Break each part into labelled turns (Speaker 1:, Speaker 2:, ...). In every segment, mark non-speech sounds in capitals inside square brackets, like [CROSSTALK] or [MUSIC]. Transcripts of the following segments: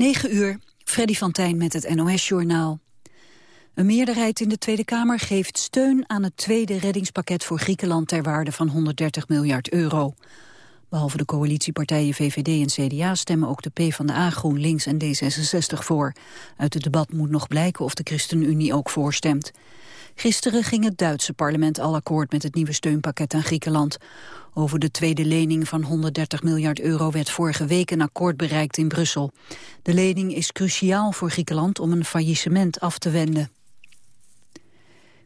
Speaker 1: 9 uur, Freddy van Tijn met het NOS-journaal. Een meerderheid in de Tweede Kamer geeft steun aan het tweede reddingspakket voor Griekenland ter waarde van 130 miljard euro. Behalve de coalitiepartijen VVD en CDA stemmen ook de PvdA, GroenLinks en D66 voor. Uit het debat moet nog blijken of de ChristenUnie ook voorstemt. Gisteren ging het Duitse parlement al akkoord met het nieuwe steunpakket aan Griekenland. Over de tweede lening van 130 miljard euro werd vorige week een akkoord bereikt in Brussel. De lening is cruciaal voor Griekenland om een faillissement af te wenden.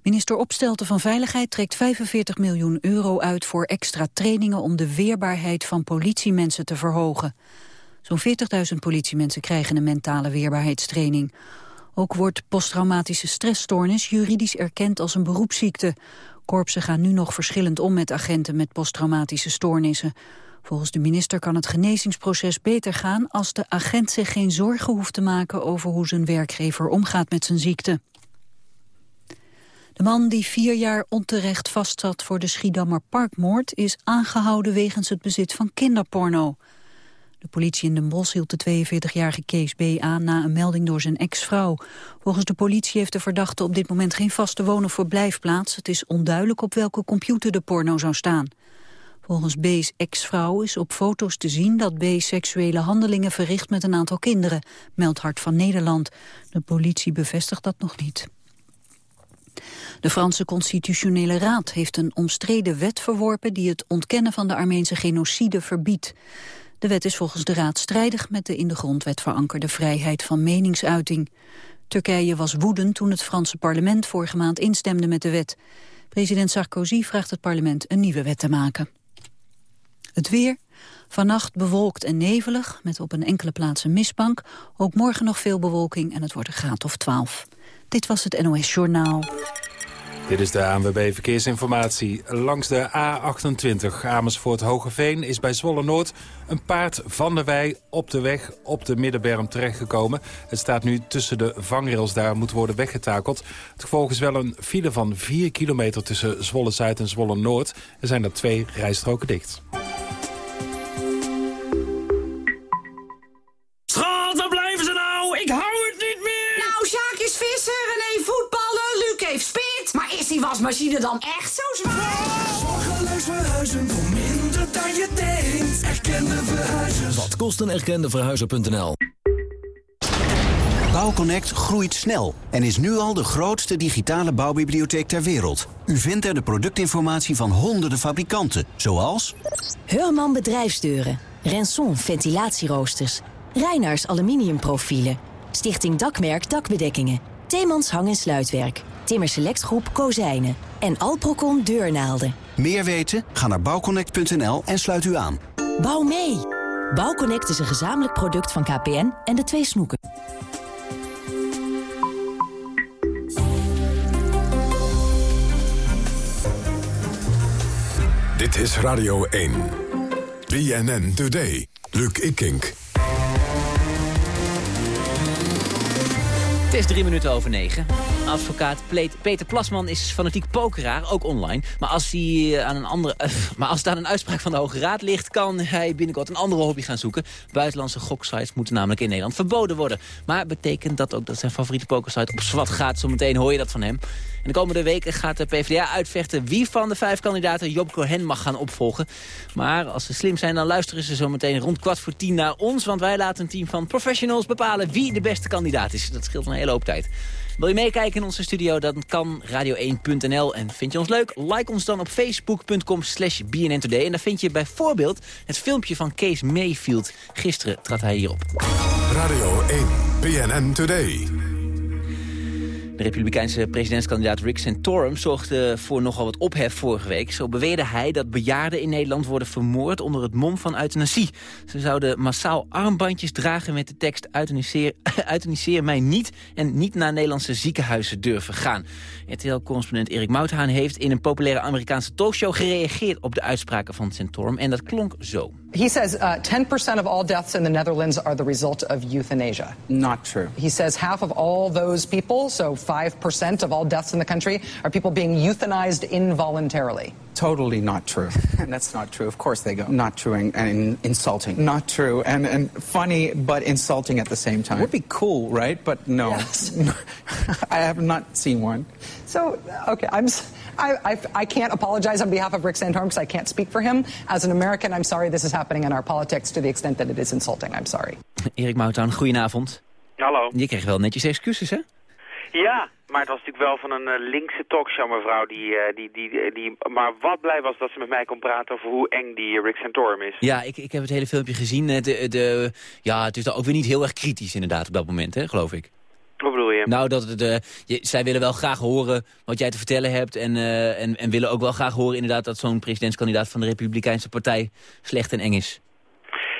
Speaker 1: Minister Opstelten van Veiligheid trekt 45 miljoen euro uit voor extra trainingen om de weerbaarheid van politiemensen te verhogen. Zo'n 40.000 politiemensen krijgen een mentale weerbaarheidstraining. Ook wordt posttraumatische stressstoornis juridisch erkend als een beroepsziekte. Korpsen gaan nu nog verschillend om met agenten met posttraumatische stoornissen. Volgens de minister kan het genezingsproces beter gaan als de agent zich geen zorgen hoeft te maken over hoe zijn werkgever omgaat met zijn ziekte. De man die vier jaar onterecht vastzat voor de Schiedammer Parkmoord... is aangehouden wegens het bezit van kinderporno. De politie in Den Bosch hield de 42-jarige Kees B. aan... na een melding door zijn ex-vrouw. Volgens de politie heeft de verdachte op dit moment geen vaste woon- of verblijfplaats. Het is onduidelijk op welke computer de porno zou staan. Volgens B's ex-vrouw is op foto's te zien dat B seksuele handelingen verricht met een aantal kinderen, meldt Hart van Nederland. De politie bevestigt dat nog niet. De Franse Constitutionele Raad heeft een omstreden wet verworpen die het ontkennen van de Armeense genocide verbiedt. De wet is volgens de Raad strijdig met de in de grondwet verankerde vrijheid van meningsuiting. Turkije was woedend toen het Franse parlement vorige maand instemde met de wet. President Sarkozy vraagt het parlement een nieuwe wet te maken. Het weer. Vannacht bewolkt en nevelig, met op een enkele plaats een mistbank. Ook morgen nog veel bewolking en het wordt een graad of 12. Dit was het NOS Journaal.
Speaker 2: Dit is de ANWB Verkeersinformatie. Langs de A28 Amersfoort-Hogeveen is bij Zwolle-Noord... een paard van de wei op de weg op de Middenberm terechtgekomen. Het staat nu tussen de vangrails, daar moet worden weggetakeld. Het gevolg is wel een file van 4 kilometer tussen Zwolle-Zuid en Zwolle-Noord. Er zijn er twee rijstroken dicht.
Speaker 3: Wasmachine dan echt zo zwaar? Zorgeloos verhuizen voor minder dan je denkt. Erkende verhuizers.
Speaker 4: Wat kost een erkende verhuizer.nl?
Speaker 5: Bouwconnect groeit snel en is nu al de grootste digitale bouwbibliotheek ter wereld. U vindt er de productinformatie van honderden fabrikanten, zoals...
Speaker 6: Heurman Bedrijfsdeuren, Renson Ventilatieroosters, Reinaars Aluminiumprofielen, Stichting Dakmerk Dakbedekkingen, Theemans Hang- en Sluitwerk... Timmer Selectgroep Kozijnen en Alprocon Deurnaalden.
Speaker 5: Meer weten? Ga naar bouwconnect.nl en sluit u aan.
Speaker 6: Bouw mee! Bouwconnect is een gezamenlijk product van KPN en de twee snoeken.
Speaker 7: Dit is Radio 1. BNN Today. Luc Ikink.
Speaker 8: Het is drie minuten over negen. Advocaat Peter Plasman is fanatiek pokeraar, ook online. Maar als, hij eh, aan een andere, uh, maar als aan een uitspraak van de Hoge Raad ligt... kan hij binnenkort een andere hobby gaan zoeken. Buitenlandse goksites moeten namelijk in Nederland verboden worden. Maar betekent dat ook dat zijn favoriete pokersite op zwart gaat? Zometeen hoor je dat van hem. De komende weken gaat de PvdA uitvechten... wie van de vijf kandidaten Job Cohen mag gaan opvolgen. Maar als ze slim zijn, dan luisteren ze zo meteen rond kwart voor tien naar ons... want wij laten een team van professionals bepalen wie de beste kandidaat is. Dat scheelt een hele hoop tijd. Wil je meekijken in onze studio, dan kan radio1.nl. En vind je ons leuk? Like ons dan op facebook.com slash BNN Today. En dan vind je bijvoorbeeld het filmpje van Kees Mayfield. Gisteren trad hij hierop.
Speaker 7: Radio 1, BNN Today.
Speaker 8: De republikeinse presidentskandidaat Rick Santorum zorgde voor nogal wat ophef vorige week. Zo beweerde hij dat bejaarden in Nederland worden vermoord onder het mom van euthanasie. Ze zouden massaal armbandjes dragen met de tekst euthaniseer, [LAUGHS] mij niet en niet naar Nederlandse ziekenhuizen durven gaan. RTL-correspondent Erik Mouthaan heeft in een populaire Amerikaanse talkshow gereageerd op de uitspraken van Santorum en dat klonk zo.
Speaker 9: He says uh, 10% of all deaths in the Netherlands are the result of euthanasia.
Speaker 10: Not true.
Speaker 9: He says half of all those people, so 5% of all deaths in the country, are people being euthanized involuntarily.
Speaker 10: Totally not true. And [LAUGHS] that's not true. Of course they go. Not true and, and insulting. Not true and, and funny but insulting at the same time. Would be cool, right? But no.
Speaker 9: Yes. [LAUGHS]
Speaker 10: I have not seen one.
Speaker 9: So, okay, I'm. I, I, I can't apologize on behalf of Rick Santorum because I can't speak for him. As an American, I'm sorry this is happening in our politics to the extent that it is insulting. I'm sorry. [LAUGHS]
Speaker 8: Erik Moutouw, goedenavond.
Speaker 11: Hallo.
Speaker 8: Je kreeg wel netjes excuses, hè?
Speaker 11: Ja, maar het was natuurlijk wel van een eh, linkse talkshow mevrouw die, eh, die, die, die, die... Maar wat blij was dat ze met mij kon praten over hoe eng die Rick Santorum is.
Speaker 8: Ja, ik, ik heb het hele filmpje gezien. Eh, De, de, ja, het is dan ook weer niet heel erg kritisch inderdaad op dat moment, hè, geloof ik.
Speaker 11: Wat bedoel je?
Speaker 8: Nou, dat het, eh, zij willen wel graag horen wat jij te vertellen hebt. En, eh, en, en willen ook wel graag horen inderdaad dat zo'n presidentskandidaat van de Republikeinse Partij slecht en eng is.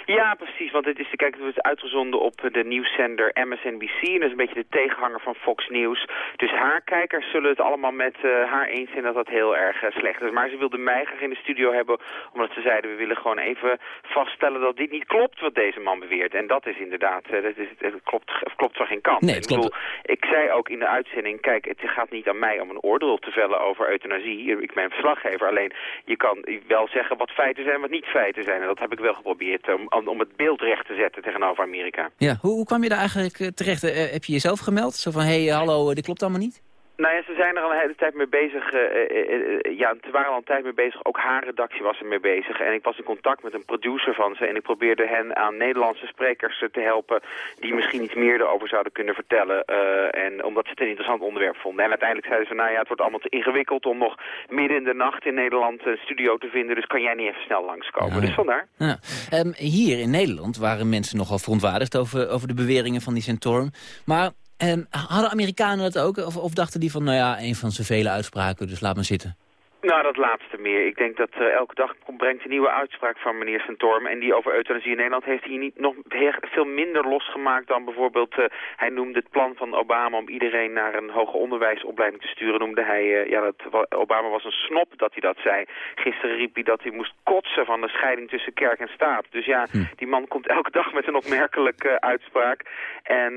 Speaker 11: Ja, precies. Want het is, kijk, het is uitgezonden op de nieuwszender MSNBC. En dat is een beetje de tegenhanger van Fox News. Dus haar kijkers zullen het allemaal met eh, haar eens zijn dat dat heel erg eh, slecht is. Maar ze wilden mij graag in de studio hebben, omdat ze zeiden... we willen gewoon even vaststellen dat dit niet klopt wat deze man beweert. En dat is inderdaad, eh, dat is, het klopt, klopt van geen kant.
Speaker 8: Nee,
Speaker 11: ik,
Speaker 8: het klopt.
Speaker 11: bedoel, ik zei ook in de uitzending, kijk, het gaat niet aan mij om een oordeel te vellen over euthanasie. Ik ben verslaggever, alleen je kan wel zeggen wat feiten zijn en wat niet feiten zijn. En dat heb ik wel geprobeerd om, om- het beeld recht te zetten tegenover Amerika.
Speaker 8: Ja, hoe, hoe kwam je daar eigenlijk eh, terecht? Eh, heb je jezelf gemeld? Zo van, hé, hey, hallo, eh, dit klopt allemaal niet?
Speaker 11: Nou ja, ze zijn er al een hele tijd mee bezig. eh, eh, eh, ja, ze waren al een tijd mee bezig. Ook haar redactie was er mee bezig. En ik was in contact met een producer van ze. En ik probeerde hen aan Nederlandse sprekers te helpen... die misschien iets meer erover zouden kunnen vertellen. en omdat ze het een interessant onderwerp vonden. En uiteindelijk zeiden ze, nou ja, het wordt allemaal te ingewikkeld... om nog midden in de nacht in Nederland een studio te vinden. Dus kan jij niet even snel langskomen.
Speaker 8: Ja,
Speaker 11: dus vandaar.
Speaker 8: Ja. Ehm, hier in Nederland waren mensen nogal verontwaardigd over, over de beweringen van die Centaurum. Maar ehm, hadden Amerikanen dat ook? Of, of dachten die van, nou ja, een van zijn vele uitspraken, dus laat maar zitten?
Speaker 11: Nou, dat laatste meer. Ik denk dat eh, elke dag komt- brengt een nieuwe uitspraak van meneer Santorum. En die over euthanasie in Nederland heeft hij niet nog veel minder losgemaakt dan bijvoorbeeld... eh, hij noemde het plan van Obama om iedereen naar een hoger onderwijsopleiding te sturen. Noemde hij, eh, ja, dat Obama was een snop dat hij dat zei. Gisteren riep hij dat hij moest kotsen van de scheiding tussen kerk en staat. Dus ja, die man komt elke dag met een opmerkelijke uitspraak. En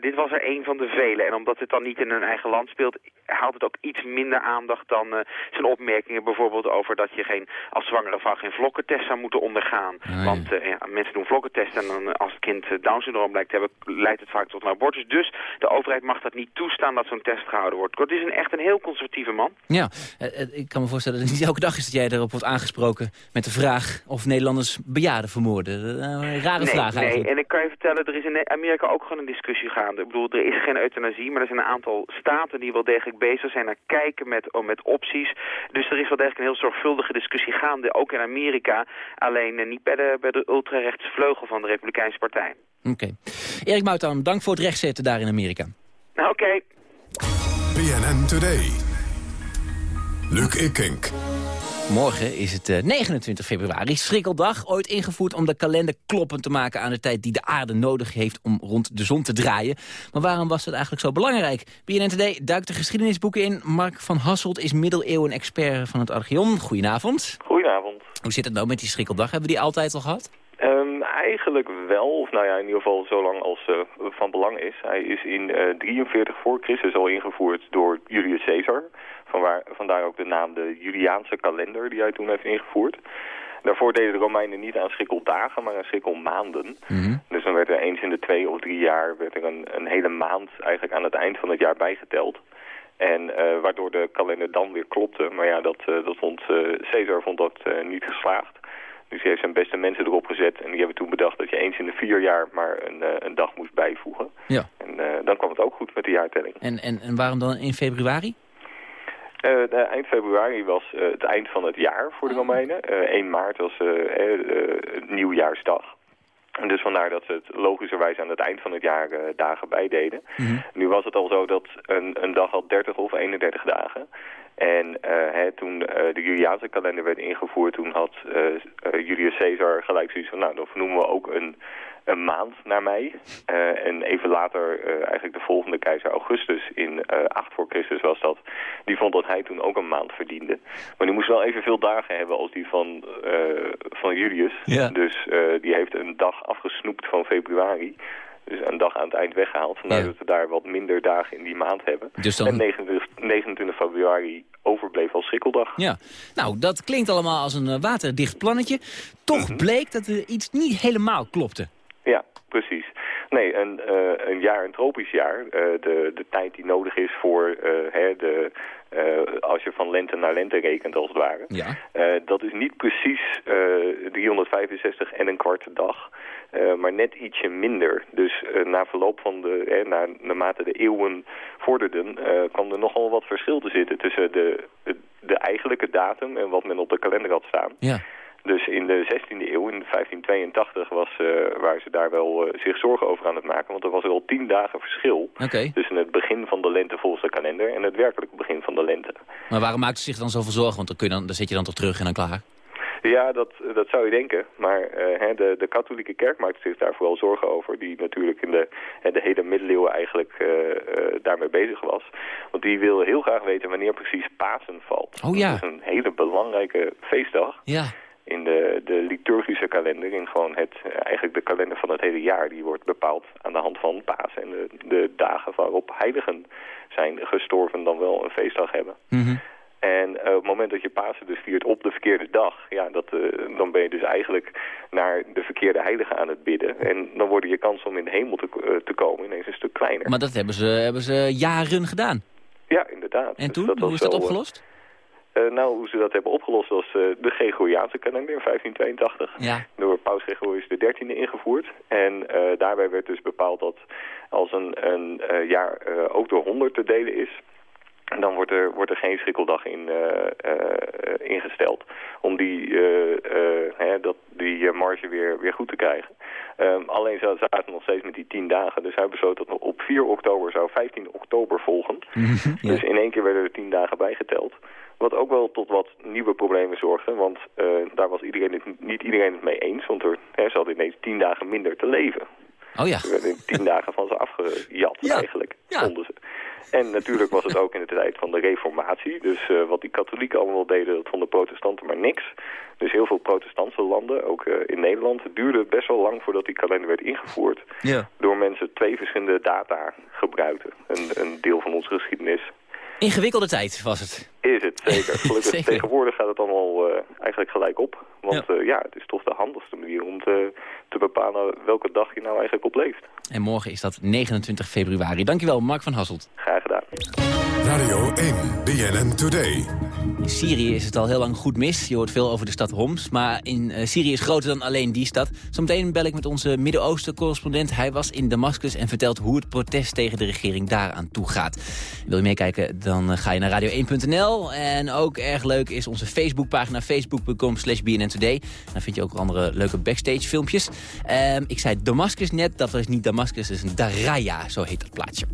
Speaker 11: dit was er een van de vele. En omdat het dan niet in hun eigen land speelt, haalt het ook iets minder aandacht dan zijn opmerkingen bijvoorbeeld over dat je geen, als zwangere vrouw geen vlokkentest zou moeten ondergaan.
Speaker 8: ja.
Speaker 11: Want eh, ja, mensen doen vlokkentesten en dan, eh, als het kind eh, Down-syndroom blijkt te hebben, leidt het vaak tot een abortus. Dus de overheid mag dat niet toestaan dat zo'n test gehouden wordt. Het is een, echt een heel conservatieve man.
Speaker 8: Ja, ik kan me voorstellen dat het niet elke dag is dat jij erop wordt aangesproken met de vraag of Nederlanders bejaarden vermoorden. Een rare
Speaker 11: nee,
Speaker 8: vraag
Speaker 11: nee,
Speaker 8: eigenlijk.
Speaker 11: en ik kan je vertellen, er is in Amerika ook gewoon een discussie gaande. Ik bedoel, er is geen euthanasie, maar er zijn een aantal staten die wel degelijk bezig zijn naar kijken met, oh, met opties. Dus er is wel degelijk een heel zorgvuldige discussie gaande, ook in Amerika. Alleen eh, niet bij de, bij de ultrarechtse vleugel van de Republikeinse Partij.
Speaker 8: Oké. Erik Moutouw, dank voor het rechtzetten daar in Amerika.
Speaker 11: Nou, Oké.
Speaker 7: BNN Today. Luc Ikink.
Speaker 8: Morgen is het eh, 29 februari, schrikkeldag. Ooit ingevoerd om de kalender kloppend te maken aan de tijd die de aarde nodig heeft om rond de zon te draaien. Maar waarom was dat eigenlijk zo belangrijk? BNN Today duikt de geschiedenisboeken in. Mark van Hasselt is middeleeuwen-expert van het Archeon. Goedenavond.
Speaker 12: Goedenavond.
Speaker 8: Hoe zit het nou met die schrikkeldag? Hebben we die altijd al gehad?
Speaker 12: Ehm, eigenlijk wel, of nou ja, in ieder geval zo lang als eh, van belang is. Hij is in eh 43 voor Christus al ingevoerd door Julius Caesar. Vanwaar, vandaar ook de naam de Juliaanse kalender die hij toen heeft ingevoerd. Daarvoor deden de Romeinen niet aan schrikkeldagen, maar aan schrikkelmaanden. Dus dan werd er eens in de twee of drie jaar werd er een, een hele maand eigenlijk aan het eind van het jaar bijgeteld. En eh, waardoor de kalender dan weer klopte. Maar ja, dat, eh, dat vond eh, Caesar vond dat eh, niet geslaagd. Dus hij heeft zijn beste mensen erop gezet. En die hebben toen bedacht dat je eens in de vier jaar maar een, eh, een dag moest bijvoegen.
Speaker 8: Ja.
Speaker 12: En eh, dan kwam het ook goed met de jaartelling.
Speaker 8: En, en, en waarom dan in februari?
Speaker 12: Eh, de eind februari was het eind van het jaar voor de Romeinen. Eh 1 maart was nieuwjaarsdag. En dus vandaar dat ze het logischerwijs aan het eind van het jaar dagen bijdeden. Nu was het al zo dat een, een dag had 30 of 31 dagen. En eh, hè, toen eh, de Juliaanse kalender werd ingevoerd, toen had eh, Julius Caesar gelijk zoiets van, nou dan vernoemen we ook een, een maand na mij. Uh, en even later, uh, eigenlijk de volgende keizer Augustus in uh, 8 voor Christus was dat. Die vond dat hij toen ook een maand verdiende. Maar die moest wel evenveel dagen hebben als die van, van Julius.
Speaker 8: Ja.
Speaker 12: Dus die heeft een dag afgesnoept van februari. Dus een dag aan het eind weggehaald. Vandaar
Speaker 8: Ja.
Speaker 12: dat we daar wat minder dagen in die maand hebben.
Speaker 8: Dus dan-
Speaker 12: En 29, 29 februari overbleef als schrikkeldag.
Speaker 8: Ja, nou, dat klinkt allemaal als een eh, waterdicht plannetje. Toch
Speaker 12: Mhm.
Speaker 8: bleek dat er iets niet helemaal klopte.
Speaker 12: Ja, precies. Nee, een, eh, een jaar, een tropisch jaar, eh, de, de tijd die nodig is voor, eh, hè, de, als je van lente naar lente rekent als het ware.
Speaker 8: Ja.
Speaker 12: Dat is niet precies eh 365 en een kwart dag, maar net ietsje minder. Dus na verloop van de, hè, na, naarmate de eeuwen vorderden, kwam er nogal wat verschil te zitten tussen de, de, de eigenlijke datum en wat men op de kalender had staan.
Speaker 8: Ja.
Speaker 12: Dus in de 16e eeuw, in 1582, was, eh, waren ze daar wel eh, zich zorgen over aan het maken. Want er was er al tien dagen verschil tussen het begin van de lente volgens de kalender en het werkelijke begin van de lente.
Speaker 8: Maar waarom maakt ze zich dan zoveel zorgen? Want dan, kun je dan, dan zet je dan toch terug en dan klaar.
Speaker 12: Ja, dat, dat zou je denken. Maar eh, de, de katholieke kerk maakt zich daar vooral zorgen over. Die natuurlijk in de, de hele middeleeuwen eigenlijk eh, eh, daarmee bezig was. Want die wil heel graag weten wanneer precies Pasen valt.
Speaker 8: Oh ja.
Speaker 12: Dat is een hele belangrijke feestdag.
Speaker 8: Ja.
Speaker 12: In de, de liturgische kalender, in gewoon het, eh, eigenlijk de kalender van het hele jaar, die wordt bepaald aan de hand van Pasen en de, de dagen waarop heiligen zijn gestorven dan wel een feestdag hebben.
Speaker 8: Mhm.
Speaker 12: En eh, op het moment dat je Pasen dus viert op de verkeerde dag, ja, dat, eh, dan ben je dus eigenlijk naar de verkeerde heilige aan het bidden. En dan worden je kansen om in de hemel te, te komen ineens een stuk kleiner.
Speaker 8: Maar dat hebben ze, hebben ze jaren gedaan.
Speaker 12: Ja, inderdaad.
Speaker 8: En
Speaker 12: Dus
Speaker 8: toen? Hoe is dat
Speaker 12: wel,
Speaker 8: opgelost?
Speaker 12: Eh, nou, hoe ze dat hebben opgelost was eh, de Gregoriaanse kalender in 1582.
Speaker 8: Ja.
Speaker 12: Door paus Gregorius XIII ingevoerd. En eh, daarbij werd dus bepaald dat als een, een jaar ook door 100 te delen is... dan wordt er, wordt er geen schrikkeldag in ingesteld. Om die, hè, dat, die marge weer, weer goed te krijgen. Ehm, alleen za- zaten nog steeds met die 10 dagen. Dus hij besloot dat op 4 oktober zou 15 oktober volgen. Dus in één keer werden er 10 dagen bijgeteld. Wat ook wel tot wat nieuwe problemen zorgde. Want eh, daar was iedereen het, niet iedereen het mee eens. Want er, hè, ze hadden ineens 10 dagen minder te leven.
Speaker 8: Oh ja.
Speaker 12: Er werden 10 [LAUGHS] dagen van ze afgejat
Speaker 8: Ja.
Speaker 12: eigenlijk,
Speaker 8: Ja.
Speaker 12: vonden ze. En natuurlijk was het ook in de tijd van de reformatie. Dus eh, wat die katholieken allemaal deden, dat vonden protestanten maar niks. Dus heel veel protestantse landen, ook eh, in Nederland, het duurde best wel lang voordat die kalender werd ingevoerd.
Speaker 8: Ja.
Speaker 12: Door mensen twee verschillende data gebruikten. Een, een deel van onze geschiedenis
Speaker 8: Ingewikkelde tijd was het.
Speaker 12: Is het zeker. [LAUGHS] Gelukkig
Speaker 8: Zeker.
Speaker 12: tegenwoordig gaat het allemaal eh, eigenlijk gelijk op. Want ja. ja, het is toch de handigste manier om te, te bepalen welke dag je nou eigenlijk op leeft.
Speaker 8: En morgen is dat 29 februari. Dankjewel, Mark van Hasselt.
Speaker 12: Graag gedaan.
Speaker 7: Radio 1, BNN Today.
Speaker 8: In Syrië is het al heel lang goed mis. Je hoort veel over de stad Homs. Maar in eh, Syrië is groter dan alleen die stad. Zometeen bel ik met onze Midden-Oosten-correspondent. Hij was in Damascus en vertelt hoe het protest tegen de regering daaraan toe gaat. Wil je meekijken, dan eh, ga je naar radio1.nl. En ook erg leuk is onze Facebookpagina facebook.com slash bnntoday. Daar vind je ook andere leuke backstage filmpjes. Ehm, ik zei Damascus net, dat was niet Damascus, dat is een Daraya, zo heet dat plaatsje.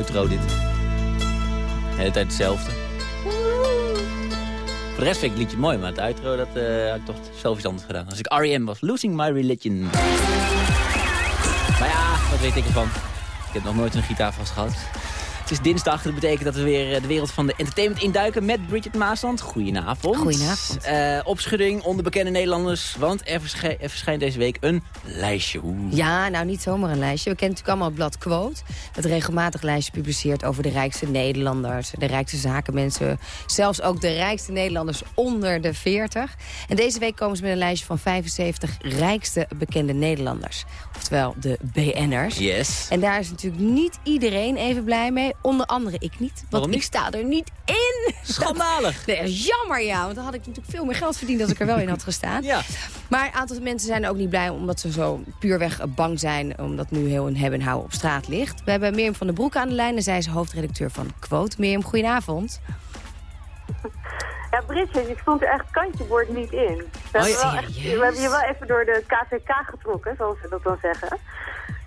Speaker 8: Uitro dit. De hele tijd hetzelfde. Voor de rest vind ik het liedje mooi, maar het uitro dat, eh, had ik toch zelf iets anders gedaan. Als ik R.E.M. was, Losing My Religion. Maar ja, wat weet ik ervan. Ik heb nog nooit een gitaar vastgehad. Het is dinsdag, dat betekent dat we weer eh, de wereld van de entertainment induiken met Bridget Maasland. Goedenavond.
Speaker 13: Goedenavond.
Speaker 8: Uh, opschudding onder bekende Nederlanders, want er, verschij er, verschijnt deze week een lijstje. Oeh.
Speaker 13: Ja, nou niet zomaar een lijstje. We kennen natuurlijk allemaal het blad Quote. Dat regelmatig lijstje publiceert over de rijkste Nederlanders, de rijkste zakenmensen. Zelfs ook de rijkste Nederlanders onder de 40. En deze week komen ze met een lijstje van 75 rijkste bekende Nederlanders. Oftewel de BN'ers.
Speaker 8: Yes.
Speaker 13: En daar is natuurlijk niet iedereen even blij mee. Onder andere ik niet. Want
Speaker 8: Waarom niet?
Speaker 13: ik sta er niet in.
Speaker 8: Schandalig. [LAUGHS]
Speaker 13: Nee, jammer ja. Want dan had ik natuurlijk veel meer geld verdiend als ik er wel in had gestaan. [LAUGHS]
Speaker 8: Ja.
Speaker 13: Maar een aantal mensen zijn ook niet blij omdat ze zo puurweg bang zijn. Omdat nu heel een hebben en houden op straat ligt. We hebben Mirjam van der Broek aan de lijn. En zij is hoofdredacteur van Quote. Mirjam, goedenavond.
Speaker 14: Ja, Bridget, je stond er echt kantje niet in. We,
Speaker 13: Oh,
Speaker 14: hebben wel echt- we hebben je wel even door de KVK getrokken, zoals ze dat dan zeggen.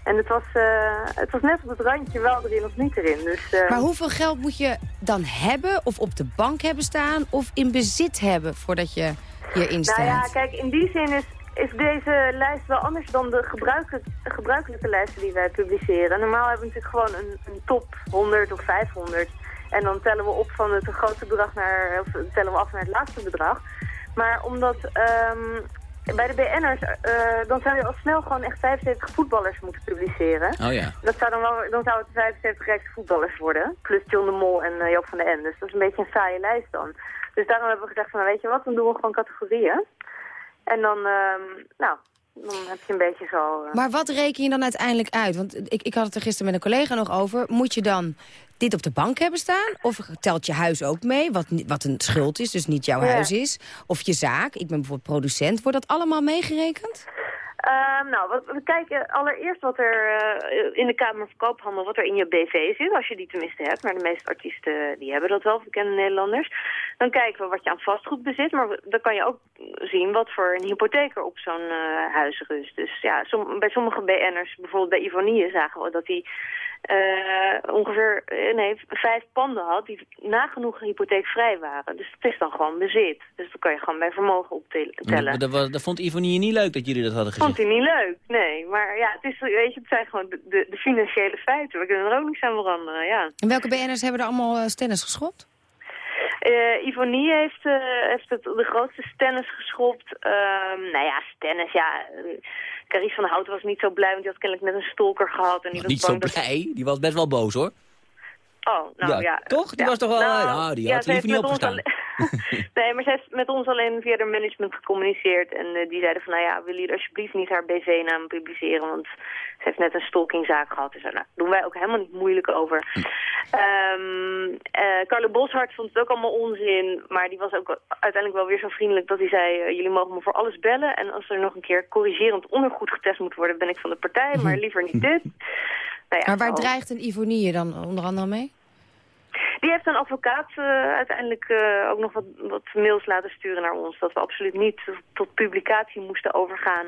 Speaker 14: En het was, eh, het was net op het randje wel erin of niet erin. Dus, eh,
Speaker 13: Maar hoeveel geld moet je dan hebben? Of op de bank hebben staan? Of in bezit hebben voordat je hierin staat?
Speaker 14: Nou ja, kijk, in die zin is, is deze lijst wel anders dan de gebruikelijke, gebruikelijke lijsten die wij publiceren. Normaal hebben we natuurlijk gewoon een, een top 100 of 500. En dan tellen we op van het grootste bedrag naar, of tellen we af naar het laagste bedrag. Maar omdat ehm, bij de BN'ers, eh, dan zou je al snel gewoon echt 75 voetballers moeten publiceren.
Speaker 8: Oh ja.
Speaker 14: Dat zou dan, wel, dan zou het de 75 rijkste voetballers worden. Plus John de Mol en eh, Joop van den Ende. Dus dat is een beetje een saaie lijst dan. Dus daarom hebben we gezegd van, nou, weet je wat, dan doen we gewoon categorieën. En dan, ehm, nou, dan heb je een beetje zo... eh,
Speaker 13: Maar wat reken je dan uiteindelijk uit? Want ik, ik had het er gisteren met een collega nog over. Moet je dan dit op de bank hebben staan? Of telt je huis ook mee, wat, wat een schuld is, dus niet jouw
Speaker 14: Ja.
Speaker 13: huis is? Of je zaak, ik ben bijvoorbeeld producent. Wordt dat allemaal meegerekend?
Speaker 14: Ehm, nou, we kijken allereerst wat er eh, in de Kamer van Koophandel, wat er in je BV zit, als je die tenminste hebt. Maar de meeste artiesten die hebben dat wel, bekende Nederlanders. Dan kijken we wat je aan vastgoed bezit, maar dan kan je ook zien wat voor een hypotheek er op zo'n eh, huis rust. Dus ja, som- bij sommige BN'ers, bijvoorbeeld bij Ivonie, zagen we dat hij eh, ongeveer eh, nee, vijf panden had die nagenoeg hypotheekvrij waren. Dus het is dan gewoon bezit. Dus dan kan je gewoon bij vermogen optellen.
Speaker 8: Dat, dat, was- dat vond Ivonie niet leuk dat jullie dat hadden gezegd.
Speaker 14: Vond hij niet leuk, nee. Maar ja, het, is, weet je, het zijn gewoon de, de, de financiële feiten. We kunnen er ook niks aan veranderen, ja.
Speaker 13: En welke BN'ers hebben er allemaal uh, stennis geschopt?
Speaker 14: Uh, Ivonie heeft, uh, heeft het, de grootste stennis geschopt. Ehm nou ja, stennis, ja. Carice van Houten was niet zo blij, want die had kennelijk net een stalker gehad. En die was
Speaker 8: niet zo
Speaker 14: dat-
Speaker 8: blij, die was best wel boos hoor.
Speaker 14: Oh, nou ja.
Speaker 8: Ja, toch? Die
Speaker 14: Ja.
Speaker 8: was toch wel- nou, die had
Speaker 14: ze
Speaker 8: liever niet opgestaan. [LAUGHS]
Speaker 14: nee, maar ze heeft met ons alleen via de management gecommuniceerd. En eh, die zeiden van, nou ja, willen jullie alsjeblieft niet haar BV-naam publiceren? Want ze heeft net een stalkingzaak gehad. Dus nou, daar doen wij ook helemaal niet moeilijk over. Ehm eh, Carlo Boshart vond het ook allemaal onzin. Maar die was ook uiteindelijk wel weer zo vriendelijk dat hij zei... eh, jullie mogen me voor alles bellen. En als er nog een keer corrigerend ondergoed getest moet worden... ben ik van de partij, maar liever niet [LAUGHS] dit. Nou ja,
Speaker 13: maar waar
Speaker 14: zo.
Speaker 13: dreigt een Ivonie je dan onder andere mee?
Speaker 14: Die heeft een advocaat uh, uiteindelijk uh, ook nog wat, wat, mails laten sturen naar ons. Dat we absoluut niet tot publicatie moesten overgaan.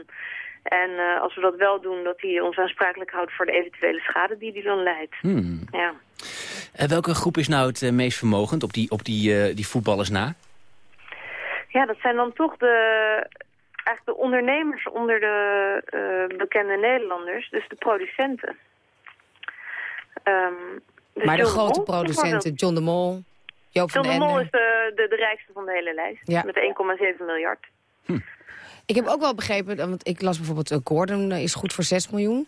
Speaker 14: En uh, als we dat wel doen, dat hij ons aansprakelijk houdt voor de eventuele schade die hij dan leidt.
Speaker 8: Hmm.
Speaker 14: Ja.
Speaker 8: En welke groep is nou het uh, meest vermogend op die, op die, die voetballers na?
Speaker 14: Ja, dat zijn dan toch de, eigenlijk de ondernemers onder de bekende Nederlanders. Dus de producenten. Um,
Speaker 13: dus maar de grote
Speaker 14: Mol,
Speaker 13: producenten, John de Mol, Joop
Speaker 14: John
Speaker 13: van
Speaker 14: de
Speaker 13: den
Speaker 14: Mol
Speaker 13: Ende.
Speaker 14: is de, de, de rijkste van de hele lijst.
Speaker 13: Ja.
Speaker 14: Met 1,7 miljard.
Speaker 13: Ik heb ook wel begrepen, want ik las bijvoorbeeld uh, Gordon is goed voor 6 miljoen.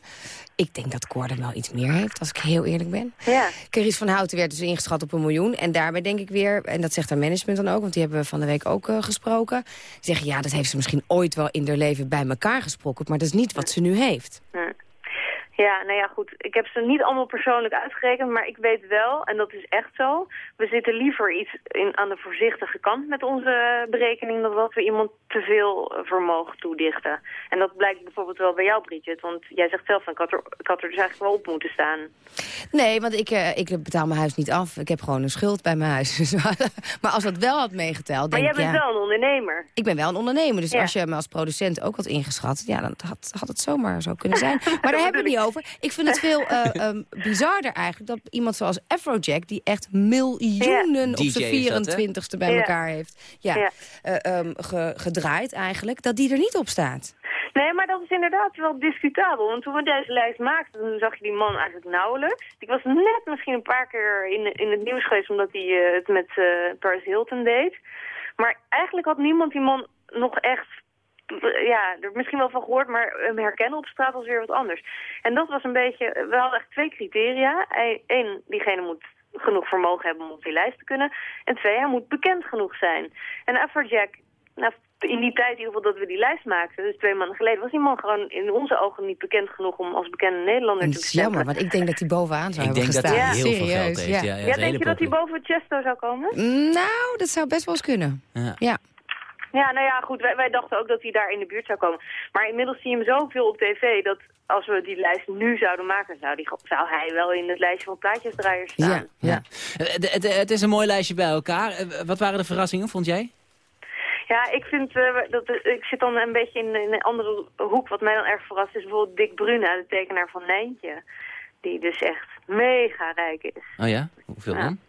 Speaker 13: Ik denk dat Gordon wel iets meer heeft, als ik heel eerlijk ben.
Speaker 14: Ja.
Speaker 13: Van Houten werd dus ingeschat op een miljoen. En daarbij denk ik weer, en dat zegt haar management dan ook... want die hebben we van de week ook uh, gesproken. Die zeggen, ja, dat heeft ze misschien ooit wel in haar leven bij elkaar gesprokkeld... maar dat is niet wat ze nu heeft.
Speaker 14: Ja. Ja, nou ja, goed. Ik heb ze niet allemaal persoonlijk uitgerekend, maar ik weet wel, en dat is echt zo... we zitten liever iets in, aan de voorzichtige kant met onze berekening... dan dat we iemand te veel vermogen toedichten. En dat blijkt bijvoorbeeld wel bij jou, Bridget. Want jij zegt zelf, van, ik, had er, ik had er dus eigenlijk wel op moeten staan.
Speaker 13: Nee, want ik, uh, ik betaal mijn huis niet af. Ik heb gewoon een schuld bij mijn huis. [LAUGHS] maar als dat wel had meegeteld...
Speaker 14: Maar
Speaker 13: denk
Speaker 14: jij bent
Speaker 13: ja,
Speaker 14: wel een ondernemer.
Speaker 13: Ik ben wel een ondernemer, dus
Speaker 14: Ja.
Speaker 13: als je me als producent ook had ingeschat... ja, dan had, had het zomaar zo kunnen [LAUGHS] zijn. Maar daar hebben we niet over. Over. Ik vind het veel uh, um, [LAUGHS] bizarder eigenlijk dat iemand zoals Afrojack... die echt miljoenen op zijn 24ste bij elkaar heeft ja, ja. Uh, um, ge gedraaid eigenlijk... dat die er niet op staat.
Speaker 14: Nee, maar dat is inderdaad wel discutabel. Want toen we deze lijst maakten, toen zag je die man eigenlijk nauwelijks. Ik was net misschien een paar keer in, in het nieuws geweest omdat hij uh, het met uh, Paris Hilton deed. Maar eigenlijk had niemand die man nog echt ja, er misschien wel van gehoord, maar hem herkennen op straat was weer wat anders. En dat was een beetje, we hadden echt twee criteria. Eén, diegene moet genoeg vermogen hebben om op die lijst te kunnen. En twee, hij moet bekend genoeg zijn. En Afrojack, nou, in die tijd in ieder geval dat we die lijst maakten, dus twee maanden geleden, was die man gewoon in onze ogen niet bekend genoeg om als bekende Nederlander te
Speaker 13: bestempelen. jammer, want ik denk dat hij bovenaan zou ik hebben gestaan.
Speaker 8: Ik denk dat hij heel veel geld heeft. Ja. Ja,
Speaker 14: ja, denk je dat hij boven Chesto zou komen?
Speaker 13: Nou, dat zou best wel eens kunnen. ja.
Speaker 14: Ja, nou ja, goed, wij, wij, dachten ook dat hij daar in de buurt zou komen. Maar inmiddels zie je hem zoveel op tv dat als we die lijst nu zouden maken... zou, die, zou hij wel in het lijstje van plaatjesdraaiers staan.
Speaker 8: Ja, ja. Het, het, het, is een mooi lijstje bij elkaar. Eh, wat waren de verrassingen, vond jij?
Speaker 14: Ja, ik vind uh, dat ik zit dan een beetje in, in, een andere hoek. Wat mij dan erg verrast is bijvoorbeeld Dick Bruna, de tekenaar van Nijntje. Die dus echt mega rijk is.
Speaker 8: Oh ja? Hoeveel dan?